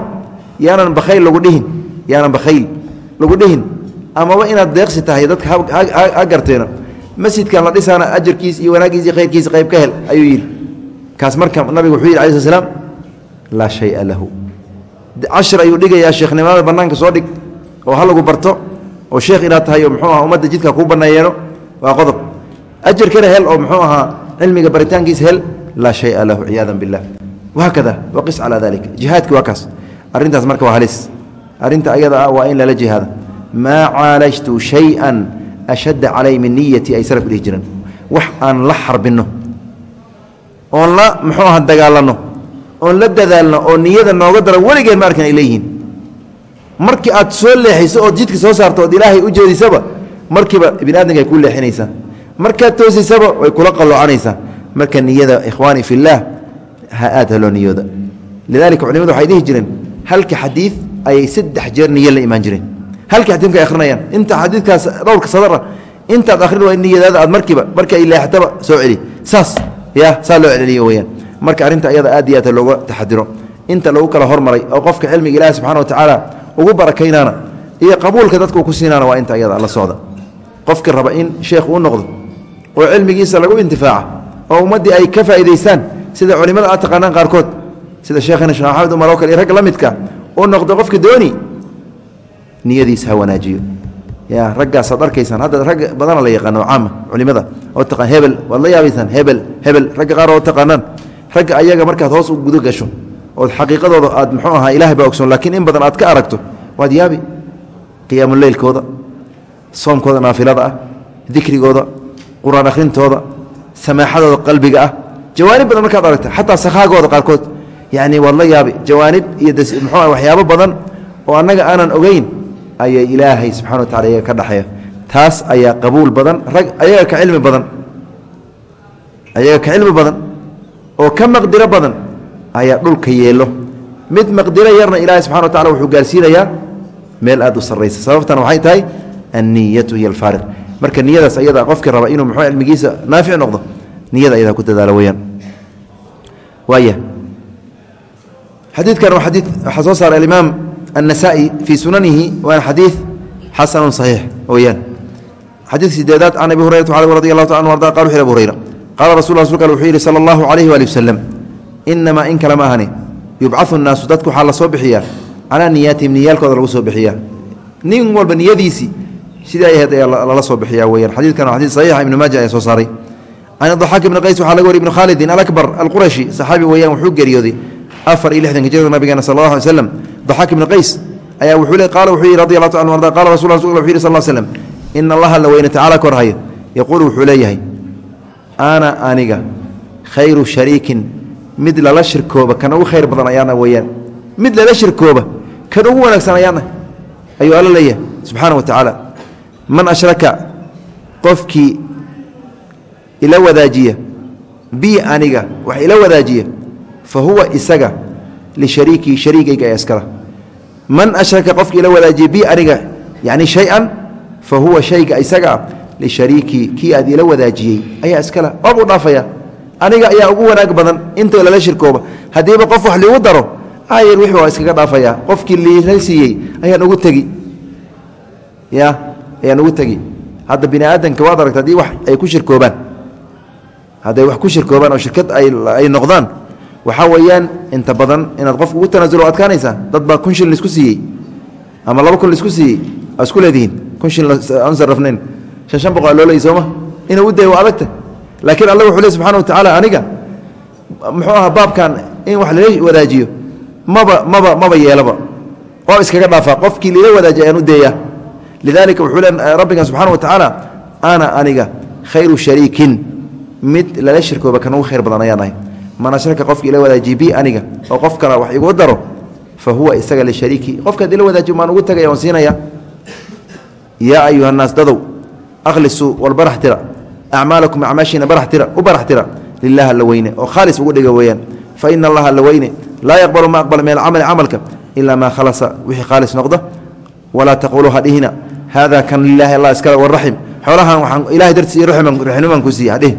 yaanan bakhayl lagu dhihin yaanan bakhayl lagu dhihin amaba inaad deeqsi tahay dadka ha garteena masjidkan la dhisaana ajarkiis iyo wanaaggiis iyo khayrkiisa qayb ka hel ayuu yidhi. Kaas marka nabigu wuxuu yidhi alai sl slam laa shaya lahu. Cashir ayuu dhigayaa sheekhnimada bannaanka soo dhig oo ha lagu barto oo sheekh inaad tahay oo muxuu aha ummadda jidka kuu bannayeeno waa qodob. Ajarkana hel oo muxuu ahaa cilmiga baritaankiisa hel laa shaya lahu ciyaadan billah wahaakada waqis calaa dalika jihaadki waa kaas. Arrintaas marka waa halis. Arrinta ayada ah waa in lala jihaada maa caalajtu shay-an ashadda calay min niyati ay salafku dhihi jireen wax aan la xarbinno oon la muxuu aha dagaalanno oon la dadaalno oo niyada nooga dara weligeen ma arkan ay leeyihiin markii aad soo leexiso ood jidka soo saarto ood ilaahay u jeedisaba markiiba bini aadamka ay kuu leexinaysaa markaad toosisaba way kula qalloocanaysaa marka niyada ikhwaani fillaah ha aad helo niyooda lidalika culimadu waxay dhihi jireen halka xadiid ayay saddex jeer niyo la imaan jireen halka xadiid markay akhrinayaan. Inta xadiidkaas dhowrka sadara intaad akhrin waa niyadaada aad markiiba marka ay leexataba soo celi. Saas ya saa loo celceliyo weyaan marka arrinta ayada aad iyo aad looga taxadiro. Inta lagu kala hormaray oo qofka cilmiga ilaahi subxana wa tacaala ugu barakaynaana iyo qabuulka dadka uu ku siinaana waa inta ayada la socda. Qofkii raba in sheekh uu noqdo oo cilmigiisa lagu intifaaca oo ummaddii ay ka faa'idaystaan sida culimmada aad taqaanaan qaarkood sida sheekhana sheekh umar oo kale iyo ragga la midka uu noqdo qofka dooni niyadiisa ha wanaajiyo. Ya raggaasaad arkaysaan hadda rag badana la yaqaano caama culimada oo taqaan hebel waad la yaabaysaan hebel hebel ragga qaar oo taqaanaan. Ragga ayaga markaad hoos u gudo gasho ood xaqiiqadooda aad muxuu ahaa ilahay baa ogsoon laakiin in badan aad ka aragto waad yaabi. Qiyaamuleylkooda soomkooda naafilada ah dikrigooda qur'aan akhrintooda samaaxadooda qalbiga ah jawaanib badan markaad aragta xataa sakhaagooda qaarkood. Yani waad la yaabi jawaanib iyo mxuu waxyaabo badan oo annaga aanan ogeyn ayay ilaahay subxana wa tacala iyaga ka dhexeeya. Taas ayaa qabuul badan rag ayaga ka cilmi badan ayaga ka cilmi badan oo ka maqdiro badan ayaa dhulka yeelo mid maqdiro yarna ilaahay subxana wa tacala wuxuu gaarsiinayaa meel aad u sarraysa. Sababtana waxay tahay anniyatu hiy alfaariq marka niyadaas ayada qofkii raba inuu muxuu cilmigiisa naafic noqdo niyada ayadaa ku dadaalo weyaan waaya. Xadiidkan waa xadii waxaa soo saaray alimaam النسائي في سننه waana xadيiث xasن صحيiح weyaan xadiiث sideedaad can abi hurayرة رضي الله taعala anu arضa qal وxu abu hurayra qala rasul rasulka wuxuu yihi slى الlaه عaليه وaلي وsلم inamaa in kale ma ahani yubcaثu الnaasu dadku waxaa la soo bixiyaa calىa niyaatihim niyaalkooda lagu soo bixiyaa nin walba niyadiisii sidai ay ahayd ayaa lala soo bixiyaa weyaan xadiidkan waa xadيث صaxiixa ibn maaja ayaa soo saaray can ضaxaak ibn qays waxaa laga wariy ibn khaalidin alakbar alquraشhi صaxaabi weyaan wuxuu geeriyooday afar iyo lixdanka jirada nabigeena sal allah alay slam daxaak ibn qays ayaa wuxuu le qaala wuxuu yihi radi allahu taala arda qala rasul wuxu yihi sal slm in allaha la weyne tacala korhayo yaquulu wuxuu leeyahay ana aniga khayru shariikin mid lala shirkooba kan ugu khayr badan ayaana weeyaan. Mid lala shirkooba kan ugu wanaagsan ayaana. Ayuu alla leeyahay subxaana wa tacaala man ashraka qofkii ila wadaajiya bi aniga wax ila wadaajiya fa isaga lishariikii shariigayga ee iskala man ashraka qofkii ila wadaajiya bi aniga yani shay-an fa huwa shayga isaga lishariikii kii aad ila wadaajiyey ayaa iskala waa buu dhaafaya aniga ayaa ugu wanaag badan inta lala shirkooba. Haddiiba qof wax liigu daro ayar wixii waa iskaga dhaafaya. Qofkii liila siiyey ayaan ugu tegi. Ya ayaan ugu tegi. Hadda bini aadamka waad aragta haddii wax ay ku shirkoobaan. Hadday wax ku shirkoobaan oo shirkad ay noqdaan waxaa weeyaan inta badan inaad qofka ugu tanaasulo adkaanaysaa dad baa kun shil la isku siiyey. Ama laba kun la isku siiyey aa isku leedihiin. Kun shil aan sarrafnayn shan boqol leeyay sooma inuu u dayo waa adagta. Laakiin alla wuxuu ley subxana wa tacaala aniga muxuu ahaa baabkan in wax lala wadaajiyo. Maba maba maba yeelaba. Oo iskaga dhaafaa qofkii lila wadaajiya ayaan u deeyaa. Lidalika wuxuu le rabbigan subxana wa tacaala ana aniga khayru shariikin. Mid lala shirkooba kan ugu khayr badan ayaan ahay man ashraka qofki ila wadaajiye bi aniga oo qof kale wax igu daro fa huwa isaga lishariiki qofkaad ila wadaajiyo maan ugu tagaya oon siinaya. Yaa ayuha dadow akhlisuu walbarax tira. Acmaalakum acmaashiina barax tira u barax tira. Lilah alla weyne oo khaalis ugu dhiga weeyaan. Fa ina allaha alla weyne laa yaqbalu ma aqbala min alcamali camalka ilaa maa khalasa. Wixii khaalis noqda walaa taquluu hadhihina haada kan lilahi allah iskale waraxim xoolahan waxaan ilahay dartiis raxnimaan ku siiya hadhihi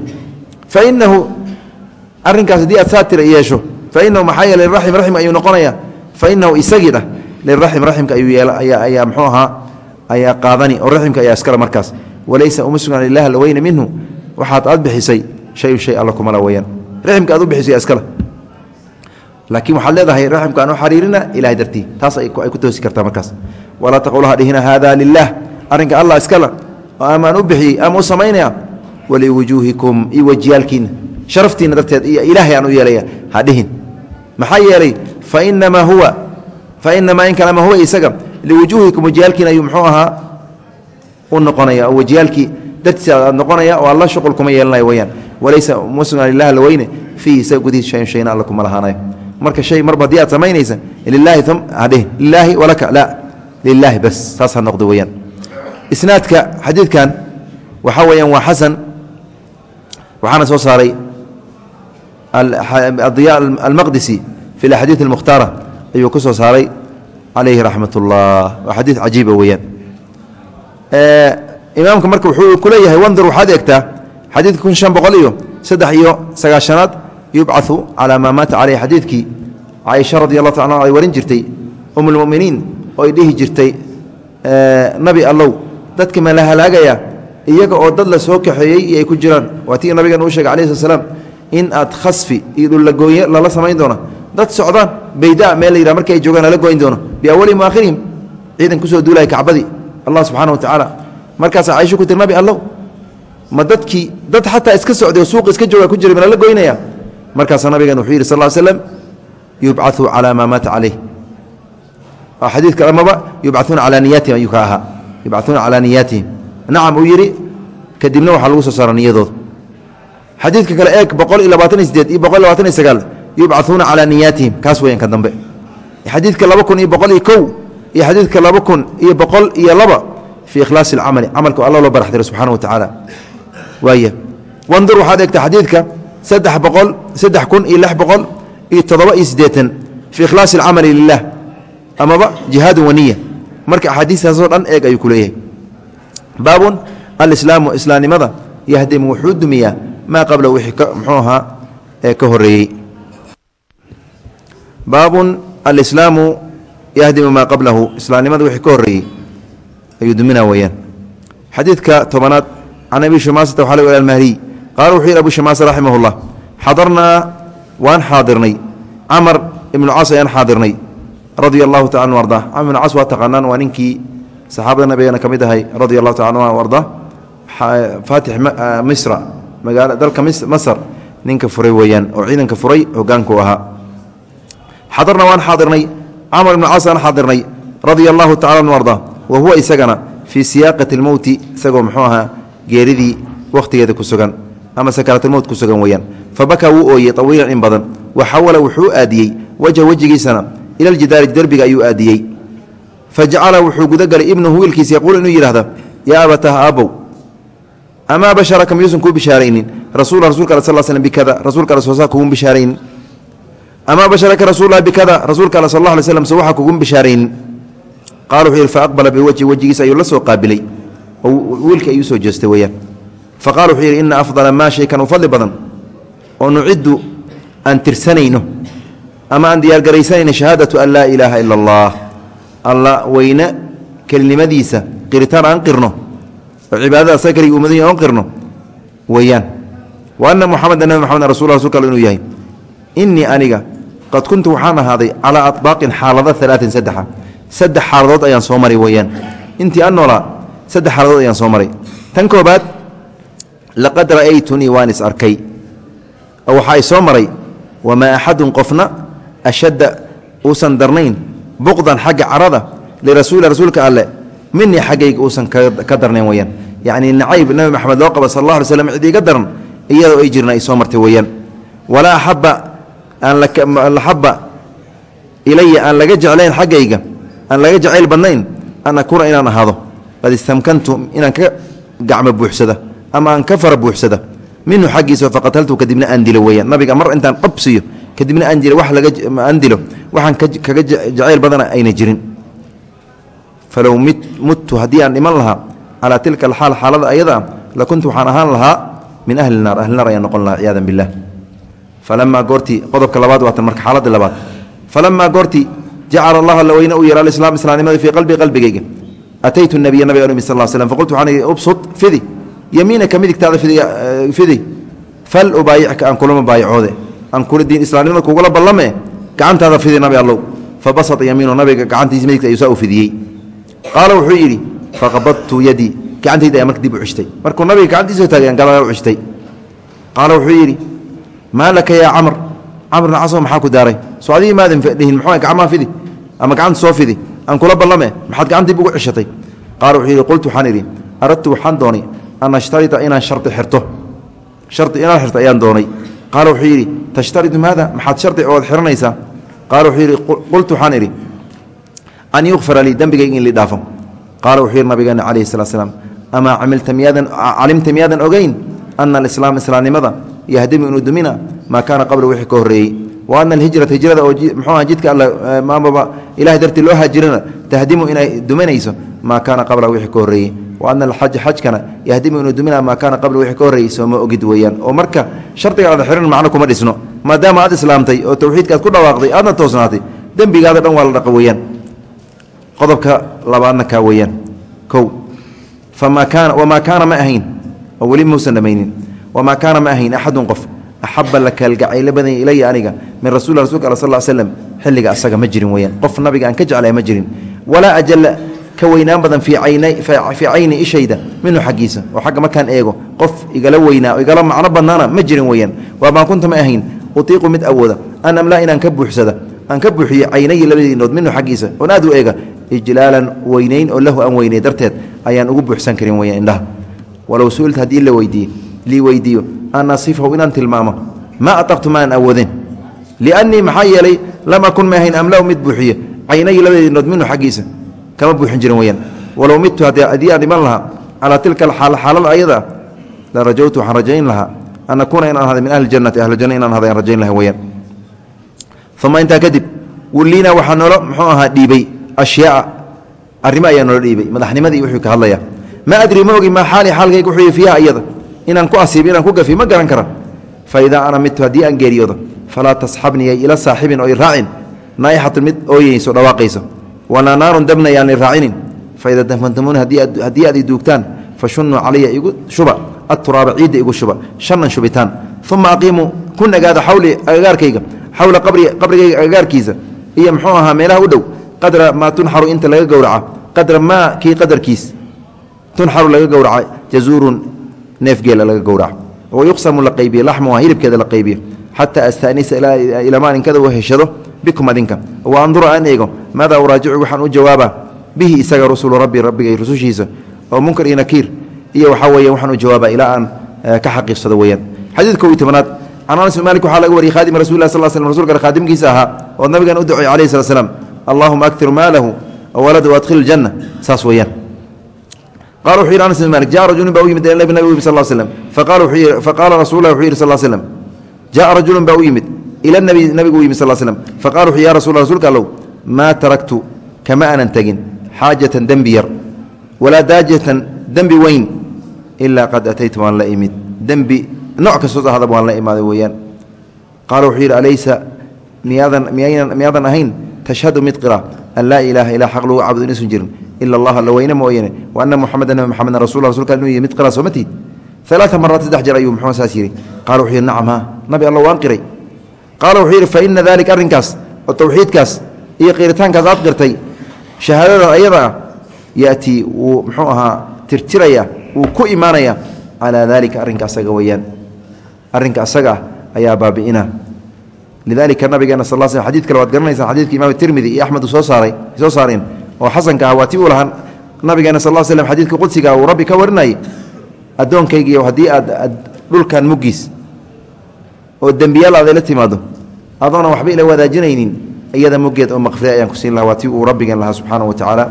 fainahu arrinkaas haddii aad saa yeesho fainahu maxaa yeele liraxim raxim ayuu noqonaya fainahu isagii dhah liraxim raximka ayuu yeela ayaa ayaa muxuu ahaa ayaa qaadani oo raximka ayaa iskale markaas. Walaysa uma sugnaan lilah la weyne minhu. Waxaad aad bixisay shayun shay alla kumala weyaan raximka aad u bixisay iskale laakiin waxaad leedahay raximka u xariirina ilahay dartii taas ay ku toosi kartaa markaas. Walaa taquluha dhihina haada lilah arrinka allah iskale amaan u bixiyey ama u samaynaya waliwujuuhikum iyo wejiyaalkiina sharaftiina darteed iyo ilaahay aan u yeelaya hadhihin maxaa yeelay fainamaa huwa fainamaa in kalema huwa isaga liwujuuhikum wejiyaalkiina ayuu muxuu ahaa u noqonaya oo wejiyaalkii dartiisa aad noqonaya oo alla shuqul kuma yeelanaya weyaan walaysa musna lilah la weyne fiihi isaga gudihiis shayun shayna alla kuma lahaanayo marka shay marba haddii aad samaynaysa lilaahi hadhihin lilaahi walaka la lilaahi bas saas ha noqdo weyaan isnaadka xadiidkan waxaa weeyaan waa xasan waxaana soo saaray adiya almaqdisi fi axaadiid اlmukhtaara ayuu ku soo saaray calayhi raxmat ullah waa xadiid cajiiba weeyaan imaamka marka wuxuu ku leeyahay wandur waxaad egtaa xadiidka kun shan boqol iyo saddex iyo sagaashanaad yubcaثu calaa maa maata caleyh xadiidkii caaisha radi allahu ta ay warin jirtay um اlmuminiin oo ay dhihi jirtay nabi allow dadka ma la halaagaya iyaga oo dad la soo kaxeeyey iyo ay ku jiraan waa tii nabigan uu shegay alai slat slam in aad khasfi iyo dhullagooye lala samayn doono. Dad socdaan bayda meel layidha markii ay joogaan lala gooyn doono. Biawalihim waakhirihim ciidan ku soo duulaya kacbadii. Allah subxana wa tacaala markaasaa caisho ku tiri nabi allow. Ma dadkii dad xataa iska socday oo suuq iska jooga ku jira lala goynaya markaasaa nabigan wuxuu yidhi sal l slem yubcau calaa maa maata calayh xadiid kalamaba yubcauuna calaa niyaatihim ayuu ka ahaa yubcauuna calaa niyaatihim. Nacam uu yidhi kadibna waxaa lagu soo saara niyadooda xadiidka kale eeg boqol iyo labaatan iyo sideed iyo boqol iyo labatan iyo sagaal yubcaثuuna calaa niyaatihim. Kaas weyan ka dambe. Xadiidka laba kun iyo boqol iyo kow iyo xadiidka laba kun iyo boqol iyo laba fii ikhlaasi اlcamali camalka alla loo baraxtiro subxana wa tacaala. Waaya wandur waxaad eegta xadiidka saddex boqol saddex kun iyo lix boqol iyo toddoba iyo siddeetan fii ikhlaasi alcamali lilah amaba jihaadun waniya marka axaadiistaasoo dhan eeg ayuu ku leeyahay. Baabun alislaamu islaamnimada yahdimu wuxuu dumiyaa maa qabla wixii ka muxuu ahaa ee ka horeeyey baabun alislaamu yahdimu maa qablahu islaamnimada wixii ka horreeyey ayuu duminaa weeyaan. Xadiidka tobanaad can abi shumaasata waxaa laga almahriy qaala wuxuu yidhi abu shumaasa raximah llah xadarnaa waan xaadirnay. Camar ibnu cas ayaan xaadirnay radia allahu taala anu ardaa camar ibnu cas waa taqaanaan waa ninkii saxaabada nabigana ka mid ahay radia allahu faatix misra. magaala dalka masar ninka furay weeyaan oo ciidanka furay hogaanku ahaa. Xadarnaa waan xaadirnay camar ibnu cas aan xaadirnay radia allahu tacala anu ardaa wa huwa isagana fii siyaaqati lmowti isagoo muxuu ahaa geeridii wakhtigeeda ku sugan ama sakaraatulmowt ku sugan weeyaan. Fa bakaa wuu ooyey tawiilan in badan wa xawala wuxuu aadiyey wajha wejigiisana ila ljidaari derbiga ayuu aadiyey. Fa jacala wuxuu gudagalay ibnuhu wiilkiisa yaquul inuu yidhahda yaa abatah aabow amaa basharaka miyuusan kuu bishaaraynin rasuula rasulka al sal slm bikada rasuulka alle soosaa kugun bishaaraynin amaa basharaka rasuullah bikada rasuulka alle sal alla alay slam so waxa kugun bishaaraynin qaala wuxuu yidhi fa biwajhi wejigiisa ayuu la soo qaabilay oo wiilka ayuu soo jeestay weeyaan fa wuxuu yidhi ina afdala maa shaykan u fadli badan oo nuciddu aan tirsanayno ama aan diyaargaraysanayno shahaadatu an laa ilaaha ila allah alla weyne kelinimadiisa qiritaan aan qirno cibaadada asaga keliga umadanya oon qirno weeyaan. Wa anna muxameda nabi maxamed rasul rasulka inuu yahay. Innii aniga qad kuntu waxaan ahaaday calaa aطbaaqin xaalada alaain saddexa. Saddex xaaladood ayaan soo maray weeyaan. Intii an noolaa saddex xaaladood ayaan soo maray. Tan koobaad laqad ra'aytunii waan is arkay. Oo waxaa i soo maray wamaa axadun qofna ashadda uusan darnayn buqdan xagga carada lirasuuli rasuulka alle minii xaggayga uusan ka darnayn weyaan yacnii nacayb nabi maxamed loo qaba sal allah alay slam cid iga daran iyadoo ay jirna ay soo martay weeyaan. Walaa axabba aan laxabba ilaya aan laga jeclayn xaggayga aan laga jacayl badnayn an akuuna inaan ahaado. Qad istamkantu inaan ka gacmo buuxsada ama aan ka fara buuxsada. Minhu xaggiisa faqataltu kadibna aan dilo weeyaan. Nabiga mar intaan qabsiyo kadibna aan dilo wax lagaan dilo waxaan kaga jacayl badana ayna jirin falow muttu haddii aan dhiman lahaa calaa tilka alxaal xaalada ayadaa la kuntu waxaan ahaan lahaa min ahli naar ahli naar ayaan noqon lahaa ciyaadan billah. Falamaa goortii qodobka labaad waatan marka xaaladii labaad. Falamaa goortii jacala allah alla weyne uu yara alislaam islaamnimada fii qalbii qalbigayga. Ataytu nabiya nabiga anu sal slm faqultu waxaan ubsud fidi. Yamiinaka midigtaada fidi fal ubaayicka aan kulama baayacoode aan kula diin islaamnimada kugula ballame gacantaada fidi nabi allow. Fabasata yamiinu nabiga gacantiisa midigta ayuu saa u fidiyey qaala wuxuu yidhi faqabadtu yadii gacantayda ayaa marka dib markuu nabiga gacantiisa taageen gadaal u qaala wuxuu yidhi maa laka yaa camr camrna caso maxaa ku daaray? Soo adigii maadan dhihin muxuu gacmaha fidi? Ama gacanta soo fidi? Aan kula ballame maxaad gacanta dib ugu ceshatay qaala wuxuu yidhi qultu waxaan idhi aradtu waxaan doonay an ashtarita inaan shardi xirto. Shardi inaan xirto ayaan doonay. Qaala wuxuu yidhi tashtaridu maada? Maxaad shardi ood xiranaysaa? Qaala wuxuu yidhi qultu waxaan idhi an yukfara lii dembigayga in lii dhaafo qaala wuxuu yidhi nabigeena calayhi salaa slaam amaa camilta miyaadan calimta miyaadan ogeyn ana alislaam islaamnimada yahdimu inuu dumina maa kaana qabla wixii ka horreeyey wa ana alhijrata hijrada oo muxuu aha jidka alle maamaba ilahay dartii loo haajirana tahdimu inay duminayso maa kaana qabla wixii ka horreeyey wa ana alxaja xajkana yahdimu inuu dumina maa kaana qabla wixii ka horreeyey sooma ogid weeyaan oo marka shardiga aada xiran macno kuma dhisno maadaama aad islaamtay oo tawxiidka aad ku dhawaaqday aadna toosnaatay dembigaada dhan waa la dhaqa weeyaan qodobka labaadna kaa weeyaan. Kow famaa kaana wamaa kaana ma ahayn oo weli muusan dhamaynin wamaa kaana ma ahayn axadun qof axaba la kaalgacaylo badanya ilaya aniga min rasul rasulka al sal slm xilliga asaga ma jirin weyaan qof nabiga aan ka jeclaya ma jirin. Walaa ajala ka weynaan badan fii cayni ishayda minhu xaggiisa oo xagga markaan eego qof igala weynaa igala macno badnaana ma jirin weyaan waamaa kunta ma ahayn utiiqu mid awooda an amlaa inaan ka buuxsada aan ka buuxiyo caynayi labadii indhood minhu xaggiisa oon aad u eega ijlaalan weynayn oo lahu aan weynay darteed ayaan ugu buuxsan karin weya indhaha. Walow su'ilta haddii la weydiiye lii weydiiyo an asifahu inaan tilmaamo ma ataqtu maan awoodin? Liannii maxaa yeelay lam akun ma ahayn amlahu mid buuxiyo caynayi labadii indhood minhu xaggiisa kama buuxin jirin weyaan walow midtu haddii aan dhiman lahaa calaa tilka xaalada ayada la rajowtu waxaan rajayn lahaa an akuuna inaan ahday min ahli jannati ahlujanna inaan ahday aan rajayn lahay weyaan uma intaa kadib wulliina waxaa noola muxuu ahaa dhiibay ashyaaa arrimo ayaa noola dhiibay. Madaxnimadii wuxuu ka hadlaya ma adri ma ogi maa xaali xaalkayga wuxuu fiiha iyada. Inaan ku asiibi inaan ku gafi ma garan kara fa idaa ana midtu haddii aan geeriyoodo falaa tasxabniyay ila saaxibin oo raacin. Naa'ixatun mid ooyeyso dhawaaqayso. Walaa naarun dabna yaan raacinin. Faida dafantamuuni haddii aad i duugtaan fashunuu calaya igu shuba. Aturaaba ciidda igu shuba. Shanan shubitaan. Uma aqiimuu ku nagaada xawli agagaarkayga xawla qabrigayga agagaarkiisa iyo muxuu ahaa meelaha u dhow qadra maa tunxaru inta laga gowraca. Qadra maa kii qadarkiis tunxaru laga gowraca jazuurun neefgeela laga gowraca. Wayuqsamu la qaybiye laxmuha hilibkeeda la qaybiye xataa astanisa ilama adinkada u heshado bikum adinka. Wa andura aan eego maadaa uraajicu waxaan u jawaaba bihi isaga rusulu rabbi rabbigay rusushiisa. Oo munkar iyo nakiir iyo waxaa weya waxaan u jawaaba ilaa aan ka xaqiiqsado weyaan xadiid kow iyo tobanaad can anas bin malik waxaa laga wariyay khaadim rasul lah sal slm rsulka khaadimkiisa ahaa oo nabigan u duceey alayh slat slam allahuma aktir maalahu walad adkhil janna saas weeyaan. Qala wuxu yidhi anas bin malik jaءa rajulun baa u yimid nabi nabi u yimid sal slam faqaala rasul lah wuxuu yidhi sal slm jaءa rajulun baa u yimid ila nabi nabigu u yimid sal slm faqala wuxu ya rasul rsulka allow maa taraktu kama aanan tegin xaajatan dembi yar walaa daajatan dembi weyn ilaa qad ataytu waan la imid. Dembi nooc kastoo ahadaba waan la imaaday weeyaan. Qaala wuxuu yidhi alaysa miyaadan miyaadan ahayn tashhadu mid qira an laa ilaaha ilaa xaq lagu caabudo inuusan jirin ila allah alla weyne mooyane wa anna muxameda nabi moxameda rasul rasulka inuu yihi mid qira soo ma alaaa maraat saddex jeer ayuu muxumed saas yidhi qaala wuxuu yidhi nacam ha nabi alla waan qiray qaala wuxuu yidhi fa ina dalika arrinkaas oo tawxiidkaas iyo qiritaankaas aad qirtay shahaadada ayada ah yatii wuu muxuu ahaa tirtiraya wuu ku imaanaya calaa dalika arrinka asaga weeyaan arrinka asaga ayaa baabi'ina lidalika nabigeena sal sl xadid kale waad garanaysaan xadidka imaam tirmidi iyo axmed soo saaray soo saareen oo xasanka ah waa ti uu lahaa nabigeena sal l slm xadiidka qudsiga uu rabbi ka warinayay addoonkaygiiyo haddii aad dhulkan muggiis oo dembiyaal aad ila timaado adoona waxba ila wadaajinaynin iyada muggeed oo maqfire ayaan ku siin laha waa ti uu rabbigeen lahaa subxaana wa tacaala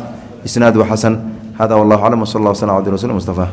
isnaadu xasan hada wallah aclam wsal allah wslam abdi rasul mustafa